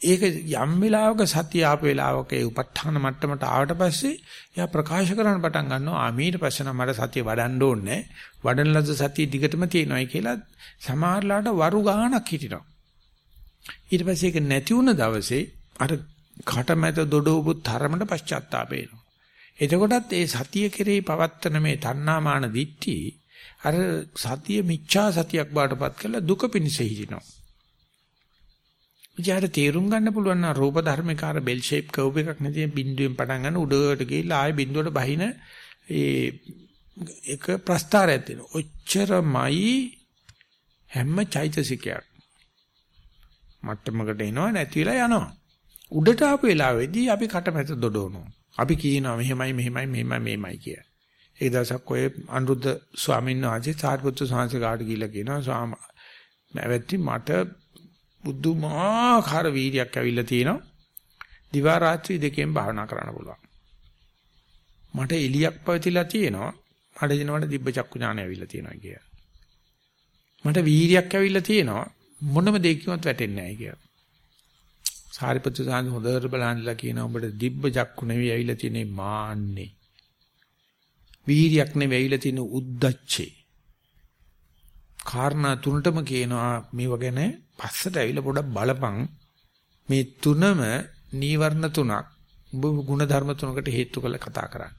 S1: ඒක යම් වෙලාවක සතිය ආපු වෙලාවක ඒ උප ဋ ාණ මට්ටමට ආවට පස්සේ එයා ප්‍රකාශ කරන්න පටන් ගන්නවා ආ ඊට පස්සේ නම් මට සතිය වඩන්න ඕනේ. වඩන ලද සතිය දිගටම තියෙනවායි කියලා සමහරලාට වරු ගාණක් හිටිනවා. ඊට පස්සේ ඒක නැති වුණ දවසේ අර කටමැද දොඩවපු තරමට පශ්චාත්තාප වෙනවා. එතකොටත් ඒ සතිය කෙරෙහි පවත්තන මේ තණ්හාමාන දිට්ඨි අර සතිය මිච්ඡා සතියක් බාටපත් කරලා දුක පිනිස හිටිනවා ඉතින් තේරුම් ගන්න පුළුවන් නම් රූප ධර්මිකාර බෙල් ෂේප් කර්ව් එකක් නැති බිඳුවෙන් පටන් ගන්න උඩට ගිහිල්ලා ආයෙ බිඳුවට බහින ඒ එක ප්‍රස්තාරයක් තියෙනවා. ඔච්චරමයි හැම චෛතසිකයක්. මට්ටමකට එනවා නැති වෙලා යනවා. උඩට ආපු වෙලාවේදී අපි කටමැත දොඩවනවා. අපි කියනවා මෙහෙමයි මෙහෙමයි මෙහෙමයි මෙහෙමයි කිය. ඒ දවසක් ඔය අනුරුද්ධ ස්වාමීන් වහන්සේ සාරිපුත්‍ර ස්වාමීන් ගාඩ ගිහිල්ලා කියනවා ස්වාම මැවැත්ටි මට බුදුමාකාර වීර්යයක් ඇවිල්ලා තියෙනවා. දිවා රාත්‍රී දෙකෙන් භාවනා කරන්න පුළුවන්. මට එලියක් පවතිලා තියෙනවා. මට දිනවල දිබ්බ චක්කු ඥානය ඇවිල්ලා තියෙනවා කිය. මට වීර්යයක් ඇවිල්ලා තියෙනවා. මොනම දෙයකින්වත් වැටෙන්නේ නැහැ කිය. සාරිපුත්‍ර සාන්ති හොඳට බලන්නලා කියනවා උඹට දිබ්බ චක්කු නෙවෙයි ඇවිල්ලා තියෙන්නේ මාන්නේ. වීර්යයක් නෙවෙයි ඇවිල්ලා තියෙන උද්දච්චේ. කාරණා තුනටම කියනවා මේව ගැන පස්සට ඇවිල්ලා පොඩක් බලපන් මේ තුනම නීවරණ තුනක් ඔබ ගුණ ධර්ම තුනකට හේතු කරලා කතා කරන්නේ.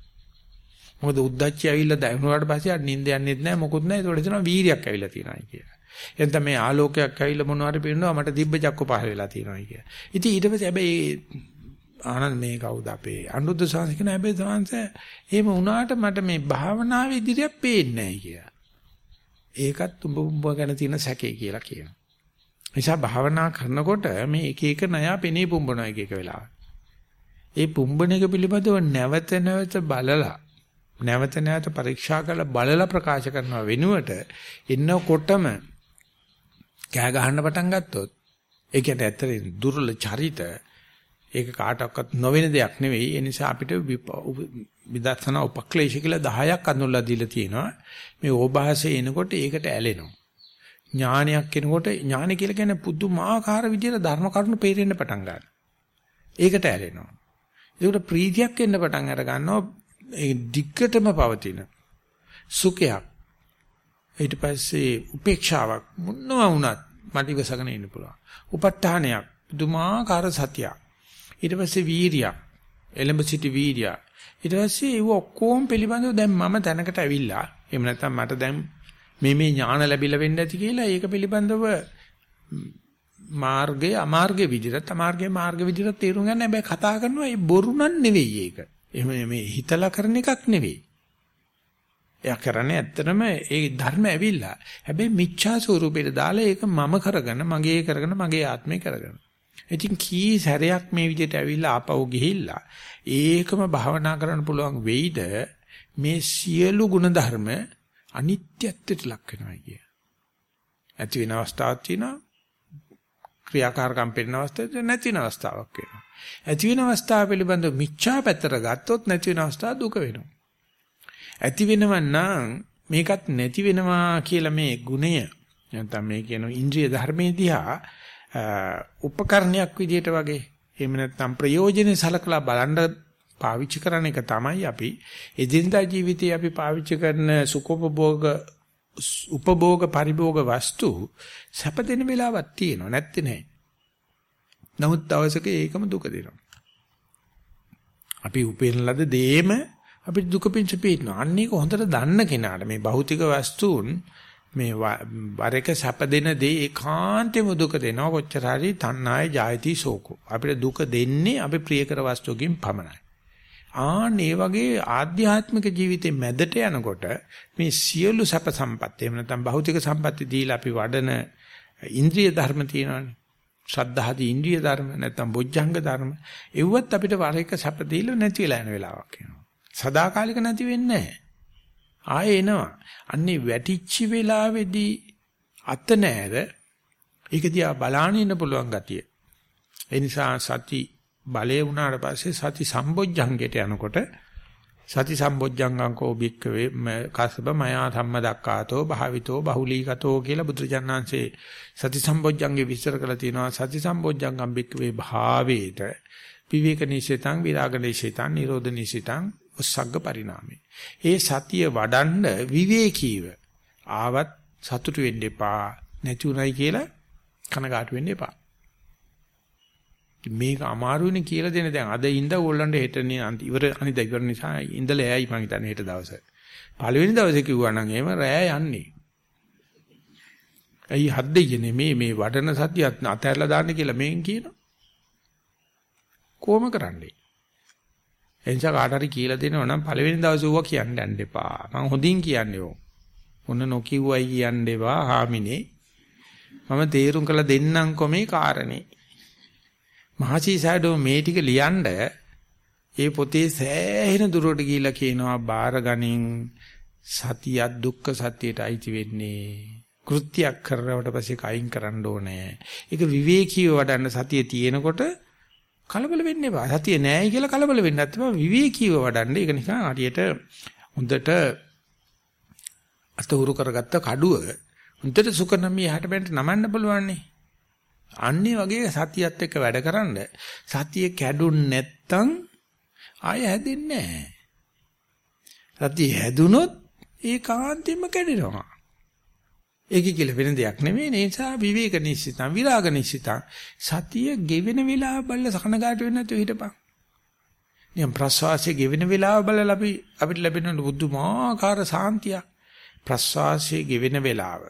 S1: මොකද උද්දච්චය ඇවිල්ලා දැනුණාට පස්සේ අර නිින්ද යන්නේත් නැහැ මොකුත් නැහැ ඒකට හිතනවා වීරියක් ඇවිල්ලා තියෙනවා කියලා. එතන මේ ආලෝකයක් ඇවිල්ලා මොනවාරි පේනවා මට දිබ්බ චක්ක පහල වෙලා තියෙනවා කියලා. ඉතින් ඊට පස්සේ හැබැයි ආනන්ද මේ කවුද අපේ අනුරුද්ධ සාංශිකන හැබැයි සාංශ එහෙම වුණාට මට මේ භාවනාවේ ඉදිරියක් පේන්නේ නැහැ කියලා. ඒකත් උඹ උඹ ගැන තියෙන සැකේ කියලා කියනවා. නිසා භාවනා කරනකොට මේ එක එක නයා පෙනී පුම්බනවා එක එක වෙලාවට. ඒ පුම්බන එක පිළිබඳව නැවත නැවත බලලා නැවත නැවත පරීක්ෂා කරලා බලලා ප්‍රකාශ කරනවා වෙනුවට එන්නකොටම කෑ ගහන්න පටන් ගත්තොත් ඒ කියන්නේ ඇත්තට දුර්වල චරිත ඒක කාටවත් නොවන දෙයක් නෙවෙයි ඒ නිසා අපිට විදර්ශනා උපක්ලේශ කියලා 10ක් අඳුල්ලා දීලා තියෙනවා මේ ඕභාසය එනකොට ඒකට ඇලෙනවා ඥානයක් එනකොට ඥාන කියලා කියන්නේ පුදුමාකාර විදිහට ධර්ම කරුණු පේරෙන්න පටන් ගන්නවා. ඒකට ඇලෙනවා. ඒකට ප්‍රීතියක් එන්න පටන් අර ගන්නවා. ඒ දිග්ගටම පවතින සුඛයක්. ඊට පස්සේ උපේක්ෂාවක් මොනවා වුණත් මට ඉවසගෙන ඉන්න පුළුවන්. උප ဋ ාණයක් පුදුමාකාර සතියක්. ඊට පස්සේ වීරියක්. එලඹ සිටි වීරිය. ඊට පස්සේ ඒව ඔක්කොම පිළිබඳව දැන් මම තැනකට ඇවිල්ලා. එහෙම නැත්නම් මට දැන් මේ මේ ඥාන ලැබිලා වෙන්න ඇති කියලා ඒක පිළිබඳව මාර්ගය අමාර්ගයේ විදිහට අමාර්ගයේ මාර්ග විදිහට තේරුම් ගන්න හැබැයි කතා කරනවා ඒ බොරු නන් නෙවෙයි ඒක. එහෙම මේ හිතලා කරන එකක් නෙවෙයි. එයා කරන්නේ ඇත්තටම ඒ ධර්ම ඇවිල්ලා. හැබැයි මිච්ඡා ස්වරූපයට දාලා ඒක මම කරගෙන මගේ කරගෙන මගේ ආත්මේ කරගෙන. ඉතින් කී සැරයක් මේ විදිහට ඇවිල්ලා ආපහු ගිහිල්ලා ඒකම භාවනා කරන්න පුළුවන් වෙයිද මේ සියලු ගුණ ධර්ම අනිත්‍යත්වයට ලක් වෙනවා කිය. ඇති වෙන අවස්ථාවක් තියෙනවා. ක්‍රියාකාරකම් පෙන්න අවස්ථාවක් නැති වෙන අවස්ථාවක් වෙනවා. ඇති වෙන අවස්ථාව පිළිබඳව මිච්ඡා පැත්තට ගත්තොත් නැති වෙන අවස්ථාව දුක වෙනවා. ඇති වෙනව නම් මේකත් නැති වෙනවා කියලා මේ ගුණය නැත්නම් මේ කියන ඉන්ද්‍රිය ධර්මයේ දිහා උපකරණයක් විදියට වගේ එහෙම නැත්නම් ප්‍රයෝජනෙ සලකලා බලන්න පාවිච්චි කරන එක තමයි අපි එදිනදා ජීවිතේ අපි පාවිච්චි කරන සුඛෝපභෝග උපභෝග පරිභෝග වස්තු සැප දෙන වෙලාවක් තියෙනවා නැත්තේ නෑ. නමුත් දවසක ඒකම දුක දෙනවා. අපි උපේන ලද දේම අපිට දුක පිංච පීනවා. අන්න ඒක හොඳට දන්න කෙනාට මේ භෞතික වස්තුන් මේ වර එක සැප දෙන දේ ඒකාන්තෙම දුක දෙනවා කොච්චර හරි තණ්හාය ජායති සෝකෝ අපිට දුක දෙන්නේ අපි ප්‍රිය කර වස්තුවකින් පමණයි ආන් ඒ වගේ ආධ්‍යාත්මික ජීවිතේ මැදට යනකොට මේ සියලු සැප සම්පත් එහෙම නැත්නම් භෞතික සම්පatti දීලා අපි වඩන ඉන්ද්‍රිය ධර්ම තියෙනවානේ. ශ්‍රද්ධාදී ඉන්ද්‍රිය ධර්ම නැත්නම් බොජ්ජංග ධර්ම එව්වත් අපිට වර එක සැප දීලා නැති වෙලා යන වෙලාවක් එනවා. සදාකාලික නැති වෙන්නේ නැහැ. ආයේ එනවා. අන්නේ වැටිච්ච වෙලාවේදී අත නෑර ඒක දිහා බලාගෙන ඉන්න පුළුවන් ගතිය. ඒ නිසා සති බලය වුණාට පස්සේ සති සම්බොජ්ජංගයට යනකොට සති සම්බොජ්ජංගං කෝ භික්කවේ කස්සබ මයා ධම්මදක්කාතෝ භාවිතෝ බහුලීගතෝ කියලා බුදුරජාණන්සේ සති සම්බොජ්ජංගේ විස්තර කරලා තියෙනවා සති සම්බොජ්ජංගම් භික්කවේ භාවේත විවේක නිසිතං විරාග නිසිතං නිරෝධ නිසිතං උස්සග්ග පරිණාමේ ඒ සතිය වඩන්න විවේකීව ආවත් සතුටු වෙන්න එපා නැති උනායි කියලා කනගාටු වෙන්න එපා මේක අමාරුනේ කියලා දෙන දැන් අද ඉඳ ඕල්ලන්ට හෙටනේ ඉවර අනිත් ඉවර නිසා ඉඳලා ඇයි මං හිතන්නේ හෙට දවසේ. පළවෙනි දවසේ කිව්වා නම් එහෙම රෑ යන්නේ. ඇයි හත් දෙයනේ මේ මේ වඩන සතියත් අතහැරලා දාන්න කියලා මෙන් කියනවා. කොහොම කරන්නේ? එනිසා කාට හරි කියලා දෙනවා නම් පළවෙනි දවසේ ඌවා කියන්න යන්න එපා. මං හොඳින් කියන්නේ ඕ. මොන නොකියුවයි කියන්න එපා හාමිනේ. මම තේරුම් කළ දෙන්නම්කො මේ කාරණේ. මහසීසඩෝ මේ ටික ලියනද ඒ පොතේ සෑහෙන දුරට ගිහිල්ලා කියනවා බාර ගනින් සතිය දුක්ඛ සත්‍යයට අයිති වෙන්නේ කෘත්‍යයක් කරනවට පස්සේ කයින් කරන්න ඕනේ ඒක විවේකීව වඩන්න සතිය තියෙනකොට කලබල වෙන්න එපා සතිය නෑයි කියලා කලබල වෙන්න නැත්නම් විවේකීව වඩන්න ඒක නිසා හරියට හොඳට අතහුරු කරගත්ත කඩුව හොඳට සුකනමී යහට බැලට නමන්න බලවන්නේ අන්නේ වගේ සතියත් එක්ක වැඩකරනද සතිය කැඩුන් නැත්තම් ආය හැදෙන්නේ නැහැ. සතිය හැදුනොත් ඒකාන්තයෙන්ම කැඩෙනවා. ඒක කියලා වෙන දෙයක් නෙමෙයි. ඒ නිසා විවේක නිශ්චිතං විරාග නිශ්චිතං සතිය ගෙවෙන වෙලාව බලලා සකනගාට වෙන්නේ නැතුව හිටපන්. නියම් ප්‍රසවාසයේ ගෙවෙන වෙලාව බලලා අපි අපිට ලැබෙන බුද්ධමාකාර සාන්තිය ප්‍රසවාසයේ ගෙවෙන වෙලාව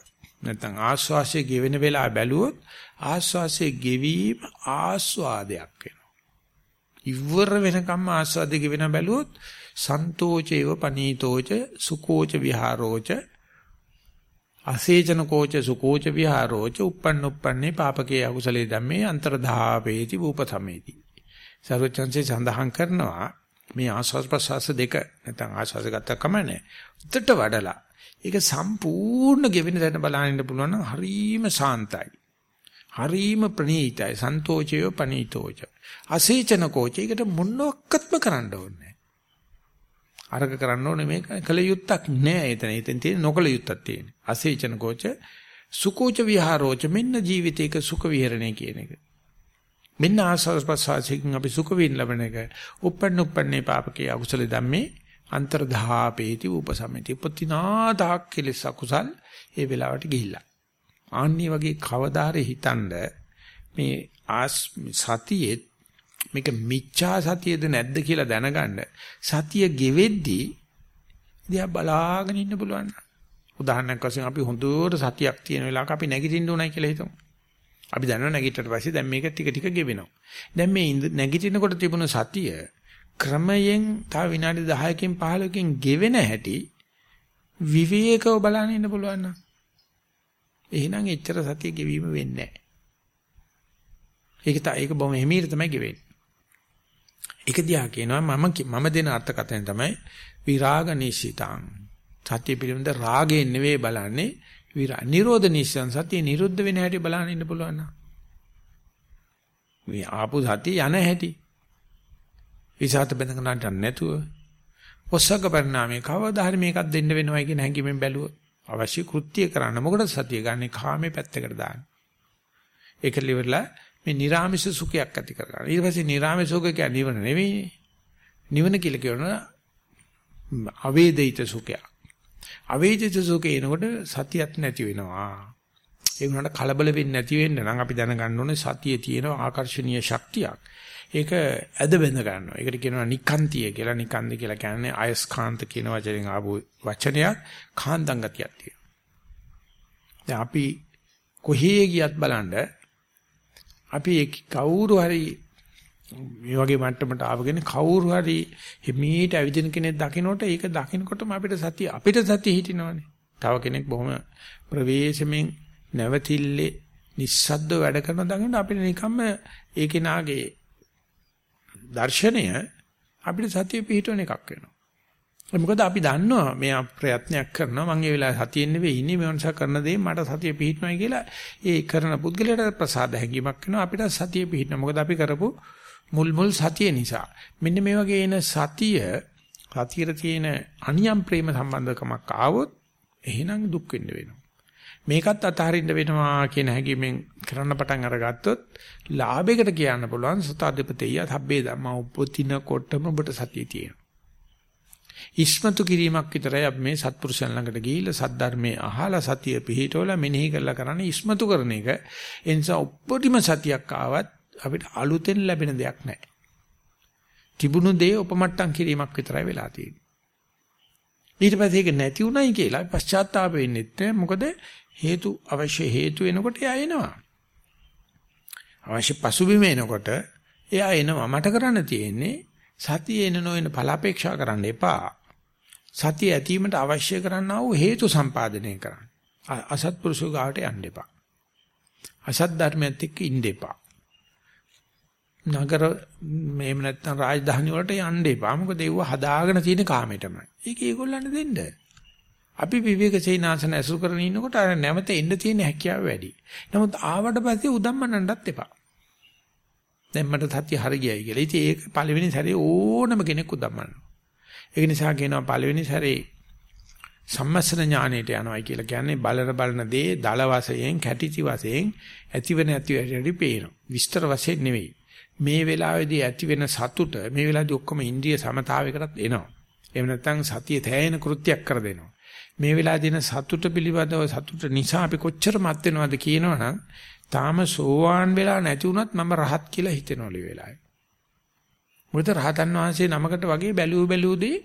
S1: නැත්නම් ආස්වාසයේ ගෙවෙන වෙලාව බැලුවොත් ආස්වාසයේ ගෙවීම ආස්වාදයක් වෙනවා. ඉවර වෙනකම් ආස්වාදයේ ගෙවෙන බැලුවොත් සන්තෝචේව පනීතෝච සුකෝච විහාරෝච අසේචන කෝච සුකෝච විහාරෝච uppන්න uppන්නේ පාපකේ අකුසලේ ධම්මේ අන්තරධාපේති භූපතමේති. සර්වචන්සේ සඳහන් කරනවා මේ ආස්වාද ප්‍රසවාස දෙක නැත්නම් ආස්වාද ගත්ත කමනේ. උත්තට වඩලා ඒක සම්පූර්ණ ගෙවෙන දැන බලන්න ඉන්න පුළුවන් නම් හරීම සාන්තයි. හරීම ප්‍රණීතයි. සන්තෝෂය පනීතෝච. අසේචන කෝචයකට මොනක්වත්ම කරන්න ඕනේ අරක කරන්න ඕනේ මේක කල යුත්තක් නෑ එතන. එතෙන් තියෙන නොකල යුත්තක් තියෙන. අසේචන කෝච සුකෝච විහාරෝච මෙන්න ජීවිතේක සුඛ විහරණය කියන එක. මෙන්න ආස්වාද ප්‍රසආසිකින් අපි සුඛ විඳ ලබන එක. උප්පන්න උප්පන්නේ පාපකේ අකුසල ධම්මේ අන්තර්ධාපේති උපසමෙති උපතිනාතාක් කෙලෙස් අකුසල් ඒ වෙලාවට ගිහිල්ලා ආන්නේ වගේ කවදාරේ හිතනද මේ ආස් සතියේ මේක මිච්ඡා සතියද නැද්ද කියලා දැනගන්න සතිය ගෙවෙද්දී දිහා බලාගෙන ඉන්න පුළුවන් උදාහරණයක් වශයෙන් අපි හොඳට සතියක් තියෙන වෙලාවක අපි නැගිටින්න උනායි කියලා හිතමු අපි දන්නවා නැගිටට පස්සේ දැන් මේක ටික ටික ගෙවෙනවා දැන් මේ නැගිටිනකොට තිබුණ සතිය ක්‍රමයෙන් තව විනාඩි 10කින් 15කින් ගෙවෙන හැටි විවේකව බලන්න ඉන්න පුළුවන් නම් එහෙනම් එච්චර සතිය ගෙවීම වෙන්නේ නැහැ. ඒක තා ඒක බොහොම හිමීර තමයි ගෙවෙන්නේ. ඒක දිහා කියනවා මම මම දෙන අර්ථකථනය තමයි විරාග නිශ්චිතං. සතිය පිළිබඳ රාගයෙන් නෙවෙයි බලන්නේ විරා නිරෝධ නිශ්චං සතිය නිරුද්ධ වෙන හැටි බලන්න ඉන්න පුළුවන් නම්. මේ ආපු සතිය යන හැටි විසాత බඳගෙන යන්න නැතුව ඔස්සක පරිණාමයේ කවදා හරි මේකක් දෙන්න වෙනවා කියන හැඟීමෙන් බැලුවොත් අවශ්‍ය කෘත්‍ය කරන්න මොකටද සතිය ගන්න කාමේ පැත්තකට දාන්න. ඒක liverලා මේ නිර්ාමිෂ සුඛයක් ඇති කරගන්න. ඊට පස්සේ නිර්ාමිෂ සුඛය කියන්නේ නිවන නෙවෙයි. නිවන කියලා කියන අවේදිත සුඛයක්. අවේදිත සුඛේ එනකොට සතියක් නැති වෙනවා. ඒ වුණාට කලබල වෙන්නේ නැති වෙන්න නම් අපි දැනගන්න ඕනේ සතියේ තියෙන ආකර්ෂණීය ශක්තියක්. ඒක ඇද බැඳ ගන්නවා. ඒකට කියනවා නිකාන්තිය කියලා. නිකාන්ති කියලා කියන්නේ අයස්කාන්ත කියන වචනෙන් ආපු වචනයක් කාන්දං ගතියක් තියෙනවා. දැන් අපි කොහේ ගියත් බලන්න අපි කවුරු හරි මේ වගේ මට්ටමට ආවගෙන කවුරු හරි හිමීට ඇවිදින කෙනෙක් දකින්නට ඒක දකින්නකොටම අපිට සතිය අපිට සතිය හිටිනවනේ. තව කෙනෙක් බොහොම ප්‍රවේශමෙන් නැවතිල්ලේ නිස්සද්ද වැඩ කරන දකින්න අපිට නිකම්ම ඒකේ නාගේ දර්ශනය අපිට සතිය පිහිටවන එකක් වෙනවා. මොකද අපි දන්නවා මෙයා ප්‍රයත්නයක් කරනවා. මම ඒ වෙලාවේ සතියෙන් නෙවෙයි ඉන්නේ. මේ වෙනස කරන දේ මට සතිය පිහිටනවායි කියලා ඒ කරන පුද්ගලයාට ප්‍රසාද හැඟීමක් වෙනවා. අපිට සතිය පිහිටනවා. මොකද අපි කරපු මුල් මුල් සතිය නිසා. මෙන්න මේ වගේ එන සතිය සතියේ තියෙන අනියම් ප්‍රේම සම්බන්ධකමක් ආවොත් එහෙනම් දුක් වෙන්න වෙනවා. මේකත් අතහරින්න වෙනවා කියන හැඟීමෙන් කරන්න පටන් අරගත්තොත් ලාභයකට කියන්න පුළුවන් සතාධිපතිය සබ්බේ ධම්මා උපතින කොටම ඔබට සතිය තියෙනවා. ඉස්මතු කිරීමක් විතරයි අපි මේ සත්පුරුෂයන් ළඟට ගිහිල්ලා සද්ධර්මයේ අහලා සතිය පිහිටවලා මෙනෙහි කරලා කරන්නේ ඉස්මතු කරන එක. ඒ නිසා උපරිම සතියක් ආවත් අපිට අලුතෙන් ලැබෙන දෙයක් නැහැ. තිබුණු දේ උපමට්ටම් කිරීමක් විතරයි වෙලා තියෙන්නේ. ඊට පස්සේ ඒක නැති උනායි කියලා පශ්චාත්තාප වෙන්නේ නැහැ. මොකද හේතු අවශ්‍ය හේතු වෙනකොට එයා එනවා. අවශ්‍ය පසුබිම එනකොට එයා එනවා. මට කරන්න තියෙන්නේ සතිය එන නොවන ඵලාපේක්ෂා කරන්න එපා. සතිය ඇතිවීමට අවශ්‍ය කරන්නා වූ හේතු සම්පාදනය කරන්න. අසත්පුරුෂ ගාවට යන්න එපා. අසත් ධර්මයත් එක්ක ඉන්න එපා. නගර මේව නැත්තම් රාජධානි වලට යන්න එපා. මොකද ඒව හදාගෙන තියෙන කාමයටමයි. ඒක ඒගොල්ලන්ට දෙන්න. අපි විවේක සේනාසන ඇසුරු කරගෙන ඉන්නකොට අර නැවත එන්න තියෙන හැකියාව වැඩි. නමුත් ආවට පස්සේ උදම්මනන්නත් එපා. දැන් මට සත්‍ය හරි ගියයි කියලා. ඉතින් ඒක පළවෙනි සැරේ ඕනම කෙනෙක් උදම්මනවා. ඒක නිසා කියනවා පළවෙනි සැරේ සම්මස්සන ඥාණයට යනවා කියලා කියන්නේ බලන බලන දේ දල වශයෙන් කැටිති වශයෙන් ඇතිව නැති වැඩි පේනවා. විස්තර වශයෙන් නෙවෙයි. මේ වෙලාවේදී ඇති වෙන සතුට මේ වෙලාවේදී ඔක්කොම ඉන්ද්‍රිය සමතාවයකටත් එනවා. එහෙම නැත්නම් සතිය තැයෙන කෘත්‍යයක් කර දෙනවා. මේ වෙලාවේදී දින සතුට පිළිබඳව සතුට නිසා අපි කොච්චර මත් වෙනවද කියනවනම් තාම සෝවාන් වෙලා නැති වුණත් මම රහත් කියලා හිතෙනවලු වෙලාවේ. මොකද රහතන් වහන්සේ නමකට වගේ බැලූ බැලූදී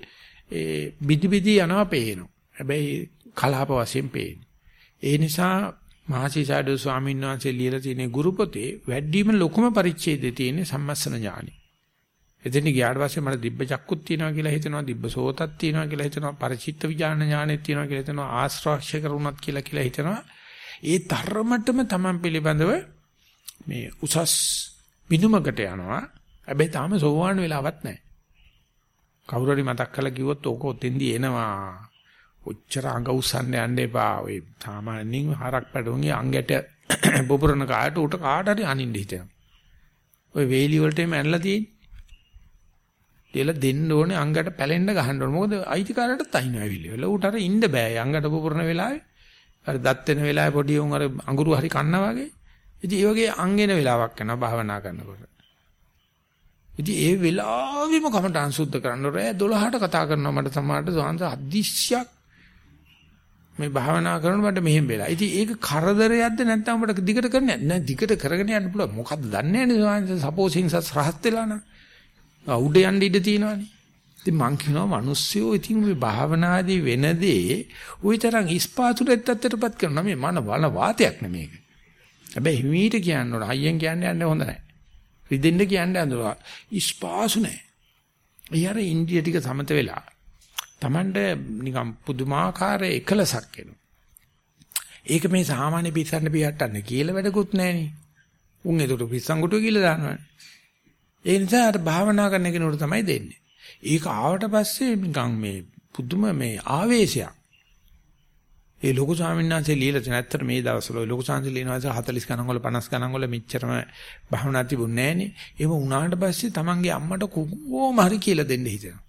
S1: ඒ බිදි බිදි යනවා පේනවා. හැබැයි කලාප වශයෙන් පේන්නේ. ඒ නිසා මහසිසාරද ස්වාමීන් වහන්සේ ලියලා තියෙන ගුරු පොතේ වැඩිම ලොකුම පරිච්ඡේදයේ තියෙන සම්මස්සන ඥානි. එතෙන් ගියාට පස්සේ මට දිබ්බ චක්කුත් තියෙනවා කියලා හිතෙනවා දිබ්බ සෝතත් තියෙනවා කියලා හිතෙනවා පරිචිත්ත විඥාන ඥානෙත් තියෙනවා කියලා හිතෙනවා ආශ්‍රාක්ෂය කරුණත් කියලා කියලා හිතෙනවා. ඒ ධර්මතම Taman පිළිබඳව මේ උසස් බිනුමකට යනවා. හැබැයි තාම සෝවාන් වෙලාවක් නැහැ. කවුරු හරි මතක් කරලා කිව්වොත් ඕක ඔතෙන්දී එනවා. ඔච්චර අඟ උස්සන්න යන්න එපා. ඔය සාමාන්‍යයෙන් හරක් පැඩුන්ගේ අඟට බොබරන කාට උට කාට හරි අනින්න හිතෙනවා. ඔය වේලි වලට එම ඇනලා තියෙන්නේ. කියලා දෙන්න ඕනේ අඟට පැලෙන්න ගහන්න ඕනේ. මොකද අයිතිකාරයටත් අයින් වෙවිලි. වල උට අර ඉන්න බෑ. අඟට බොබරන වෙලාවේ. අර දත් වෙන වෙලාවේ පොඩි උන් අර අඟුරු හරි කන්නා වගේ. ඉතින් ඒ වගේ අංගෙන වෙලාවක් යනවා භාවනා කරනකොට. ඉතින් ඒ වෙලාවෙම කමටහන් සුද්ධ කරන්න රෑ 12ට කතා කරනවා මට සමහරට සාංශ අදිශ්‍යක් මේ භාවනා කරනකොට මට මෙහෙම වෙලා. ඉතින් ඒක කරදරයක්ද නැත්නම් අපිට දිගට කරන්නේ නැහැ. දිගට කරගෙන යන්න පුළුවන්. මොකද්ද දන්නේ නැහැ සපෝස් හින්සස් රහත් වෙලා නා. උඩ යන්න ඉඩ තියෙනවානේ. ඉතින් මං කියනවා මිනිස්සුયો ඉතින් මේ භාවනාදී වෙනදී ওই තරම් ඉස්පාතුලෙත් ඇත්තටපත් කරනවා මේ මන වල වාතයක් නෙමේක. හැබැයි හිමීට කියන්න ඕන. හයියෙන් කියන්නේ යන්නේ හොඳ නැහැ. රිදෙන්න කියන්න යනවා. ඉස්පාසු නැහැ. ඊයර ඉන්දිය ටික සමත වෙලා Tamande නිකම් පුදුමාකාර එකලසක් එනවා. ඒක මේ සාමාන්‍ය පිස්සන්න පියට්ටන්න කියලා වැඩකුත් නැහෙනි. උන් ඒකට පිස්සන්ගුටුව කියලා දානවනේ. ඒ නිසා අර භාවනා කරන කෙනෙකුට තමයි දෙන්නේ. ඒක ආවට පස්සේ නිකන් මේ පුදුම මේ ආවේශයක්. ඒ ලොකු ස්වාමීන් වහන්සේ ලියලා තියෙන ඇත්තට මේ දවස්වල ලොකු ස්වාමීන් ලියනවා 40 ගණන් වල 50 ගණන් වල මෙච්චරම භාවනා තිබුණේ නැහනේ. ඒව උනාට පස්සේ තමන්ගේ අම්මට කොහොම හරි කියලා දෙන්න හිතෙනවා.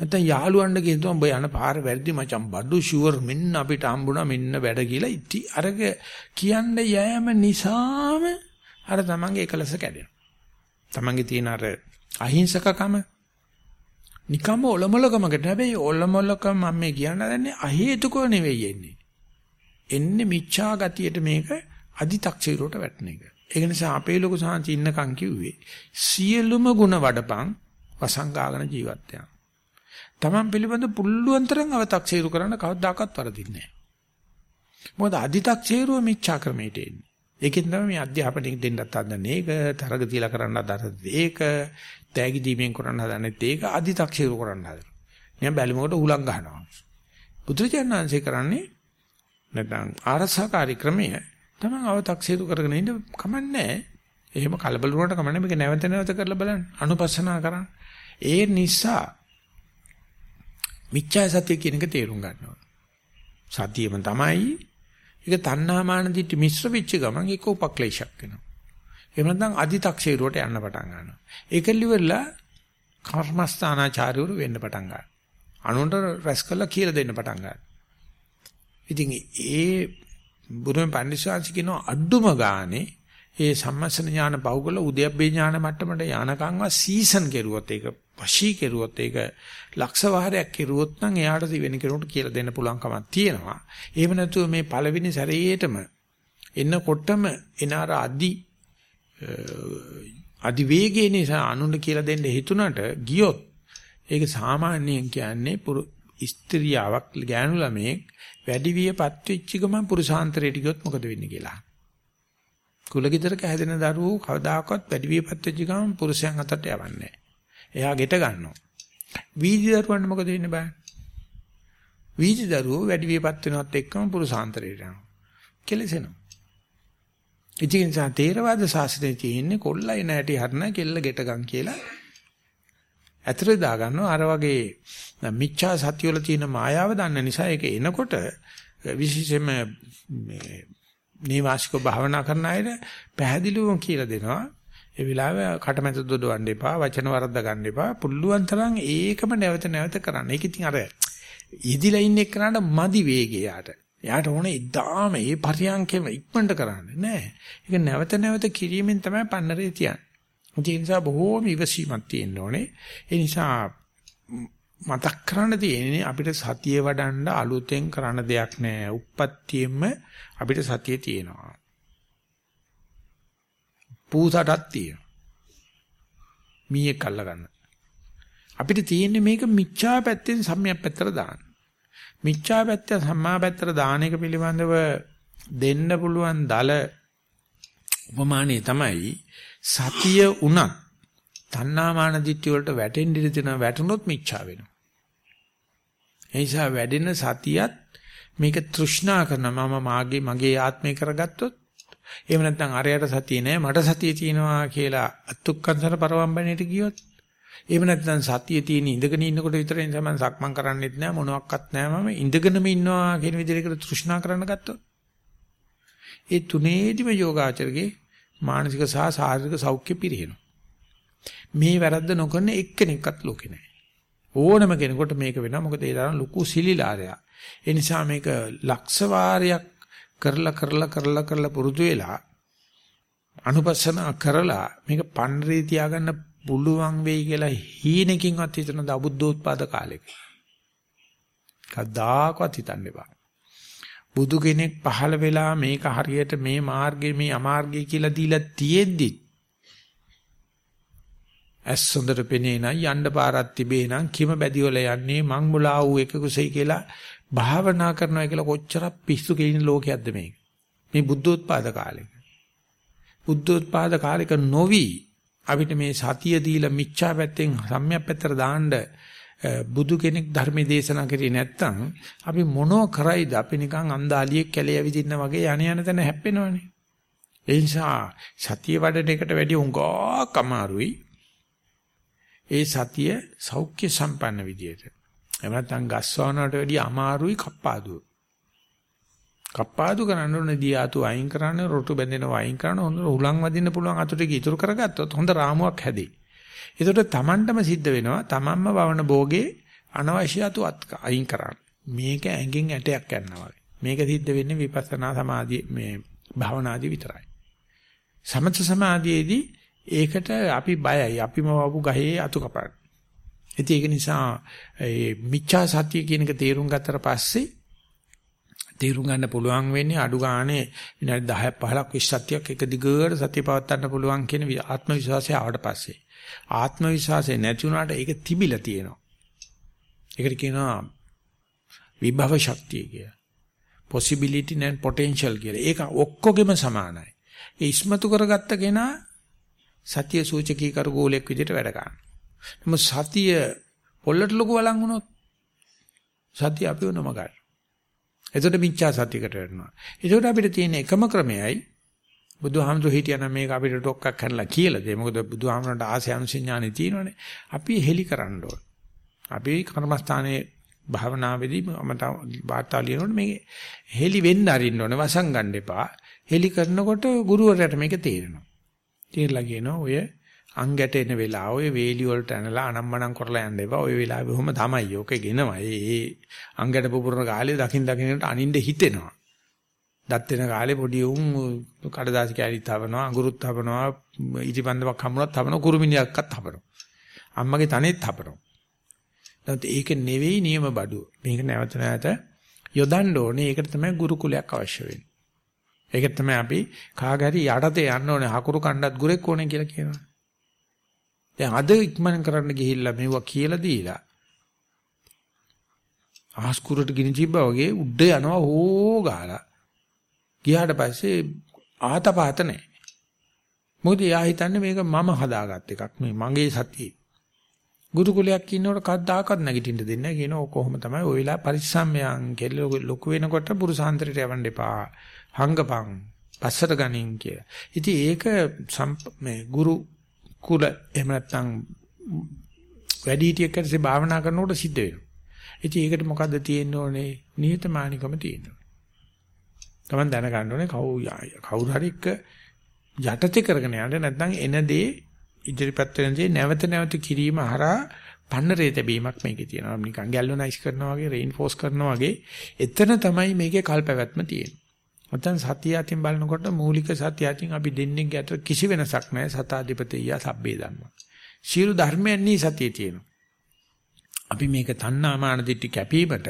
S1: නැත්නම් යාළුවන්ට කියනවා උඹ යන පාර වැරදි මචං බඩු ෂුවර් මෙන්න අපිට හම්බුණා මෙන්න වැඩ කියලා ඉති අරක කියන්න යෑම නිසාම අර තමන්ගේ එකලස කැඩෙනවා. තමන්ගේ තියෙන අර අහිංසකකම නිකම්ම ඔලොමලකමකට හැබැයි ඔලොමලකම මම මේ කියන්න හදන්නේ අහේතුකව නෙවෙයි එන්නේ. එන්නේ මිච්ඡා ගතියට මේක අදි탁සිරුවට වැටෙන එක. ඒක නිසා අපේ ලොකු සාංචි ඉන්නකම් කිව්වේ සියලුම ಗುಣ වඩපන් වසංගාගෙන ජීවත් වෙනවා. Taman පිළිබඳ පුළුවන් තරම් අව탁සිරු කරන්න කවදාකවත් වරදින්නේ නැහැ. මොකද අදි탁සිරුව මිච්ඡා ක්‍රමයට එන්නේ. ඒකෙන් තමයි මේ අධ්‍යාපනයෙන් දෙන්නත් හදන්නේ. ඒක තරග තියලා කරන්න හදන්නේ. ඒක තෑගි දීමෙන් කරන්න හදන්නේ. ඒක අදි탁සීරු කරන්න හදනවා. නිකන් බැලුමකට උලං ගහනවා. බුදුරජාණන්සේ කරන්නේ නැත්නම් ආරසකාරී ක්‍රමය තමයි අව탁සීරු කරගෙන ඉන්න කමන්නේ. එහෙම කලබල වුණාට කමන්නේ මේක නැවත නැවත කරලා බලන්න. අනුපස්සනා කරන්න. ඒ නිසා මිච්ඡා සත්‍ය කියන එක තේරුම් ගන්න ඕන. සතියම තමයි ඒක තණ්හාමාන දිට්ඨි මිශ්‍ර වෙච්ච ගමන් ඒක උපක්ලේශයක් වෙනවා. එහෙම නැත්නම් අදි탁ෂේරුවට යන්න පටන් ගන්නවා. ඒක liverලා කර්මස්ථානාචාර්යවරු වෙන්න පටන් ගන්නවා. අනුන්ට රැස් කළා කියලා දෙන්න පටන් ගන්නවා. ඉතින් ඒ බුදුන් පඬිස්සාංශ කියන අඩුම ගානේ ඒ සම්මස්සන ඥාන බහුගල උද්‍යප්පේ ඥාන මට්ටමට යනකන්ව සීසන් කෙරුවොත් ඒක වශී කෙරුවොත් ඒක ලක්ෂ වාරයක් කෙරුවොත් නම් එයාට වෙන කෙනෙකුට කියලා දෙන්න පුළුවන් කමක් තියෙනවා. එහෙම නැතුව මේ පළවෙනි සැරේටම එන්නකොටම එනාර අදි අදි වේගයේ නිසා අනුන්ට කියලා දෙන්න හිතුණට ගියොත් ඒක සාමාන්‍යයෙන් කියන්නේ ස්ත්‍රියාවක් ගෑනු ළමයෙක් වැඩි වියපත් වෙච්ච ගමන් පුරුෂාන්තරයට ගියොත් මොකද වෙන්නේ කියලා. කුලගිතරක හැදෙන දරුවෝ කවදාකවත් වැඩි වියපත් වෙච්ච ගමන් පුරුෂයන් අතට යවන්නේ නැහැ. එයා ගෙට ගන්නවා. වීදි දරුවන්ට මොකද වෙන්නේ බෑ? වීදි දරුවෝ වැඩි වියපත් වෙනවත් එක්කම පුරුෂාන්තරයට යනවා. කෙලසෙනවා. ඉතින් සා තේරවාද ශාස්ත්‍රයේ තියෙන්නේ කොල්ලයි නැටි හරන කෙල්ල ගෙට ගන් කියලා. ඇතර දා ගන්නවා අර වගේ මිච්ඡා සත්‍ය වල තියෙන මායාව දන්න නිසා ඒක එනකොට විශේෂයෙන්ම මේ නීවාසිකව භාවනා කරන අයට පැහැදිලිවම කියලා දෙනවා. ඒ විලාවේ කටමැත දොඩවන්න එපා, වචන වරද්ද ගන්න එපා. පුළුවන් තරම් ඒකම නැවත නැවත කරන්න. ඒක ඉතින් අර යෙදිලා ඉන්න එක්කනට මදි වේගය යාට. යාට ඕනේ ඉදාම ඒ පරියන්කෙම ඉක්මනට කරන්න නෑ. ඒක නැවත නැවත කිරීමෙන් තමයි පන්නරේ තියන්නේ. ඒ නිසා බොහෝම ඉවසීමක් තියෙන්න ඕනේ. ඒ නිසා මතක් කරන්න තියෙන්නේ අපිට සතිය වඩන්න අලුතෙන් කරන්න දෙයක් නෑ. උප්පත්තියෙම අපිට සතිය තියෙනවා. පූසටක් තියෙනවා. මීයක් අල්ල ගන්න. අපිට තියෙන්නේ මේක මිච්ඡා පැත්තෙන් සම්‍යක් පැත්තට දාන්න. මිච්ඡා පැත්ත සම්මා පැත්තට දාන එක පිළිබඳව දෙන්න පුළුවන් දල උපමානේ තමයි සතිය උනත් තණ්හාමාන දිට්ඨිය වලට වැටෙන්න ඉඳ දෙන වැටුනොත් මිච්ඡා වෙනවා. ඒ නිසා වැඩෙන සතියත් මේක තෘෂ්ණා කරන මම මාගේ මගේ ආත්මය කරගත්තොත් එහෙම නැත්නම් අරයට සතිය නෑ මට සතිය තියෙනවා කියලා අත්ුක්කන්සර පරවම්බණයට ගියොත් එහෙම නැත්නම් සතිය තියෙන ඉඳගෙන ඉන්නකොට විතරයි තමයි මම සක්මන් කරන්නෙත් නෑ මොනවත් නෑ. මම ඉඳගෙනම ඉන්නවා කියන විදිහට තෘෂ්ණා කරන්න ගත්තොත් ඒ තුනේදිම යෝගාචරගේ මානසික සහ ශාරීරික සෞඛ්‍ය පිරිහෙනවා. මේ වැරද්ද නොකරන එක්කෙනෙක්වත් ලෝකේ නෑ. ඕනම කෙනෙකුට මේක වෙනවා. මොකද ඒ තරම් ලොකු සිලිලාරයක්. ඒ නිසා මේක ලක්ෂ වාරයක් කරලා කරලා කරලා කරලා පුරුදු වෙලා අනුපස්සන කරලා මේක පන්රේ තියාගන්න පුළුවන් වෙයි කියලා හීනකින්වත් හිතන දබුද්ධෝත්පාද කාලෙක. කද්දාකවත් හිතන්න එපා. බුදු කෙනෙක් පහළ වෙලා මේක හරියට මේ මාර්ගය මේ අමාර්ගය කියලා දීලා තියෙද්දි ඇස් හොඳට පෙනේ නම් යන්න පාරක් තිබේ නම් කිම බැදිවල යන්නේ මං මුලා වූ එක කුසයි කියලා භාවනා කරනවා කියලා කොච්චර පිස්සු කෙලින ලෝකයක්ද මේක. මේ බුද්ධෝත්පාද කාලෙක. බුද්ධෝත්පාද කාලෙක නොවි අපිට මේ සතිය දීලා මිච්ඡා පැත්තෙන් සම්‍යක් පැත්තට දාන්න බුදු කෙනෙක් ධර්මයේ දේශනා කරේ නැත්නම් අපි මොනෝ කරයිද අපි නිකන් අන්දාලියෙක් කැලේ ඇවිදින්න වගේ යණ යන තැන හැප්පෙනවනේ. ඒ නිසා සතිය වඩන එකට වැඩිය උඟක් අමාරුයි. ඒ සතිය සෞඛ්‍ය සම්පන්න විදියට. එහෙම නැත්නම් ගස්වනකට වැඩිය අමාරුයි කප්පාදුව. කප්පාදු කරන්න ඕනේ දියාතු අයින් කරන්න රොටු බැඳෙනවා අයින් කරන්න හොඳ උලන් වදින්න පුළුවන් අතු ටික ඉතුරු කරගත්තොත් හොඳ රාමුවක් හැදේ. ඒකට තමන්ටම සිද්ධ වෙනවා තමන්ම වවන භෝගේ අනවශ්‍ය අතු අයින් කරන්න. මේක ඇඟෙන් ඇටයක් යනවා මේක සිද්ධ වෙන්නේ විපස්සනා සමාධිය මේ භාවනාදී විතරයි. සමථ සමාධියේදී ඒකට අපි බයයි. අපිම වපු ගහේ අතු කපන්න. ඉතින් ඒක නිසා මේ මිච්ඡා සත්‍ය කියන එක තේරුම් ගත්තට පස්සේ තේරුම් ගන්න පුළුවන් වෙන්නේ අඩු ගානේ විනාඩි 10ක් 15ක් 20ක් එක දිගට සතිය පවත්වන්න පුළුවන් කියන ආත්ම විශ්වාසය ආවට පස්සේ ආත්ම විශ්වාසය නැති වුණාට ඒක තිබිලා තියෙනවා. ඒකට කියනවා විභව ශක්තිය කියලා. possibility and potential කියලා. ඒක ඔක්කොගෙම සමානයි. ඒ ඉස්මතු කරගත්ත කෙනා සතිය සූචකී කර ගෝලයක් විදිහට වැඩ කරනවා. නමුත් සතිය පොල්ලට ලොකු වළං වුණොත් සතිය අපිව නම ගන්න. එතකොට මිච්ඡා සතියකට වෙනවා. එතකොට අපිට තියෙන එකම ක්‍රමයයි බුදුහාමුදුරු හිටියනම් මේක අපිට ඩොක්කක් කරලා කියලා දෙයි. මොකද බුදුහාමුදුරන්ට ආසය අනුසඥානෙ තියෙනවනේ. අපි හෙලි කරන්න ඕන. අපි කර්මස්ථානයේ භාවනාවේදී මම වාර්තා ලියනකොට මේක හෙලි වෙන්න අරින්න ඕනේ. වසන් ගන්න එපා. හෙලි කරනකොට ගුරුවරයාට මේක තේරෙනවා. තේරලා කියනවා ඔය අංගට එන වෙලාව ඔය වේලි වලට ඇනලා අනම්මනම් කරලා යන්න එපා. ඔය වෙලාවෙ කොහොම තමයි. ඕක ගෙනවා. ඒ අංගට පුපුරන කාලේ දකින් දකින්නට අනින්න හිතෙනවා. දත් වෙන කාලේ පොඩි උන් කඩදාසි කැලිත් හපනවා, අඟුරුත් හපනවා, ඉටිපන්දමක් හම්බුනත් හපනවා, කුරුමිනියක්වත් හපනවා. අම්මගේ තනෙත් හපනවා. නැත්නම් ඒක නෙවෙයි නියම බඩුව. මේක නැවත නැවත යොදන්න ඕනේ. ඒකට තමයි ගුරුකුලයක් අවශ්‍ය වෙන්නේ. ඒක තමයි අපි කාගහරි යටතේ යන්න ඕනේ. හකුරු කණ්ඩත් ගුරෙක් ඕනේ කියලා කියනවා. දැන් අද ඉක්මන කරන්න ගිහිල්ලා මෙවුවා කියලා දීලා ආස්කුරට ගිනි තිබ්බා වගේ උඩ යනවා හෝ ගාලා. ගියාට පස්සේ ආතපాత නැහැ. මොකද යා හිතන්නේ මේක මම හදාගත් එකක් මේ මගේ සතියේ. ගුරුකුලයක් ඉන්නකොට කද්දාකත් නැගිටින්න දෙන්නේ නැහැ කියනවා කොහොම තමයි ඔය වෙලාව පරිස්සම්යන් කෙල්ල ලොකු වෙනකොට පුරුසාන්තරයට යවන්න එපා. හංගපන්. පස්සට ගනින් කිය. ඉතින් ඒක මේ ගුරු කුල එහෙම නැත්නම් වැඩි හිටියෙක්ට භාවනා කරනකොට සිද්ධ වෙනවා. ඉතින් ඒකට මොකද්ද තියෙන්න ඕනේ? නිහතමානිකම තියෙන්න ඕනේ. Taman දැනගන්න ඕනේ කවුරු හරි එක්ක යටතේ කරගෙන යන්න නැත්නම් එන දේ ඉදිරිපත් වෙන දේ නැවත නැවත කිරීම හරහා පන්නරේ තැබීමක් මේකේ තියෙනවා. නිකන් ගැල්වනයිස් කරනවා වගේ රේන්ෆෝස් කරනවා වගේ එතන තමයි මේකේ කල්පැවැත්ම තියෙන්නේ. නැත්නම් සතිය අතින් බලනකොට මූලික සතිය අතින් අපි දෙන්නේ ගැට කිසි වෙනසක් නැහැ සතාධිපතිය සබ්බේ ධම්ම. සියලු ධර්මයන් නී සතිය තියෙනවා. අපි මේක තණ්හාමාන දිටි කැපීමට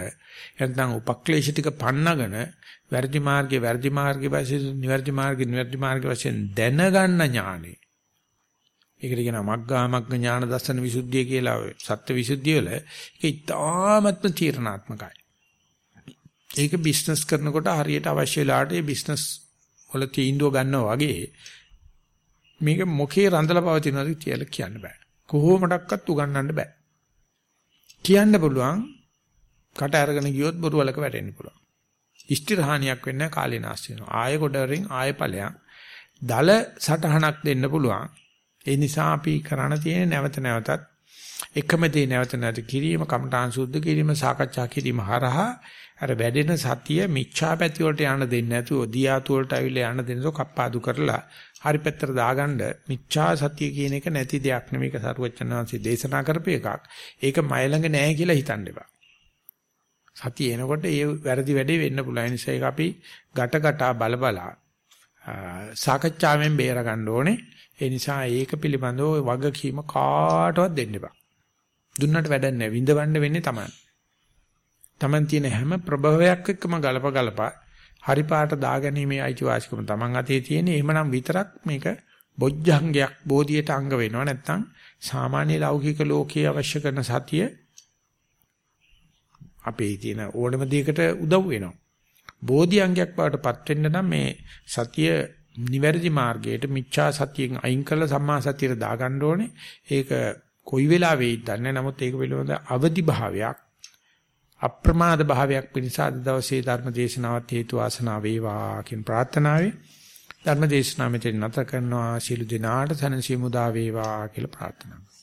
S1: නැත්නම් උපක්ලේශ ටික පන්නගෙන වැරදි මාර්ගේ වැරදි මාර්ගේ වශයෙන් නිවැරදි මාර්ගේ නිවැරදි මාර්ගේ වශයෙන් දැනගන්න ඥානෙ. ඒකට කියනවා මග්ගා මග්ග ඥාන දර්ශන විසුද්ධිය කියලා ඔය සත්‍ය විසුද්ධිය වල ඒක ඉතාමත්ම තීරණාත්මකයි. ඒක බිස්නස් කරනකොට හරියට අවශ්‍ය වෙලාවට ඒ බිස්නස් වල තීන්දුව ගන්නවා වගේ මේක මොකේ රඳලා පවතිනවද කියලා කියන්න බෑ. කොහොමඩක්වත් උගන්වන්න බෑ. කියන්න පුළුවන් කට අරගෙන ගියොත් බොරු වලක වැටෙන්න පුළුවන්. ඉෂ්ටිරහානියක් වෙන්න කාලේ නාස්ති වෙනවා. ආයෙ කොටරින් ආයෙ ඵලයන් දල සටහනක් දෙන්න පුළුවන්. ඒ නිසා අපි කරණ තියෙන නැවත නැවතත් එකම දේ නැවත නැවත කිරීම කමඨාන් සුද්ධ කිරීම සාකච්ඡා කිරීම හරහා අර වැඩෙන සතිය මිච්ඡා පැති වලට යන්න දෙන්නේ නැතුව දියාතු වලට අවිල්ල යන්න දෙන්නසෝ කප්පාදු කරලා හරි පැත්තට දාගන්න මිච්ඡා සතිය කියන එක නැති දෙයක් නෙමෙයි ඒක සරුවචනවාංශي දේශනා කරපු එකක්. ඒක මය ළඟ නැහැ කියලා හිතන්න එපා. සතිය එනකොට ඒ වැරදි වැඩේ වෙන්න පුළුවන්. ඒ නිසා ඒක අපි ගට ගටා බල බලා සාකච්ඡාවෙන් බේර ගන්න ඕනේ. ඒ නිසා ඒක පිළිබඳව වගකීම කාටවත් දෙන්න එපා. දුන්නට වැඩක් නැහැ. විඳවන්න වෙන්නේ තමයි. Taman තියෙන හැම ප්‍රභවයක් එක්කම ගලප ගලප හරි පාට දාගැනීමේ අයිතිවාසිකම Taman අතේ තියෙන. එහෙමනම් විතරක් මේක බොජ්ජංගයක් බෝධියට අංග වෙනවා. නැත්නම් සාමාන්‍ය ලෞකික ලෝකයේ අවශ්‍ය කරන සතිය අපේ තියෙන ඕනම දෙයකට උදව් වෙනවා. බෝධි අංගයක් බවට පත් වෙන්න නම් මේ සතිය නිවැරදි මාර්ගයට මිච්ඡා සතියෙන් අයින් කරලා සම්මා සතියට දාගන්න ඕනේ. ඒක කොයි වෙලාවෙයි දන්නේ නමුත් ඒක පිළිබඳ අවදි භාවයක් අප්‍රමාද භාවයක් පිණිස අද දවසේ ධර්ම දේශනාවත් හේතු වාසනා වේවා කියන ප්‍රාර්ථනාවයි ධර්ම දේශනාව මෙතන නැත කරනවා. ශිළු දිනාට සනසි මුදා වේවා කියලා ප්‍රාර්ථනා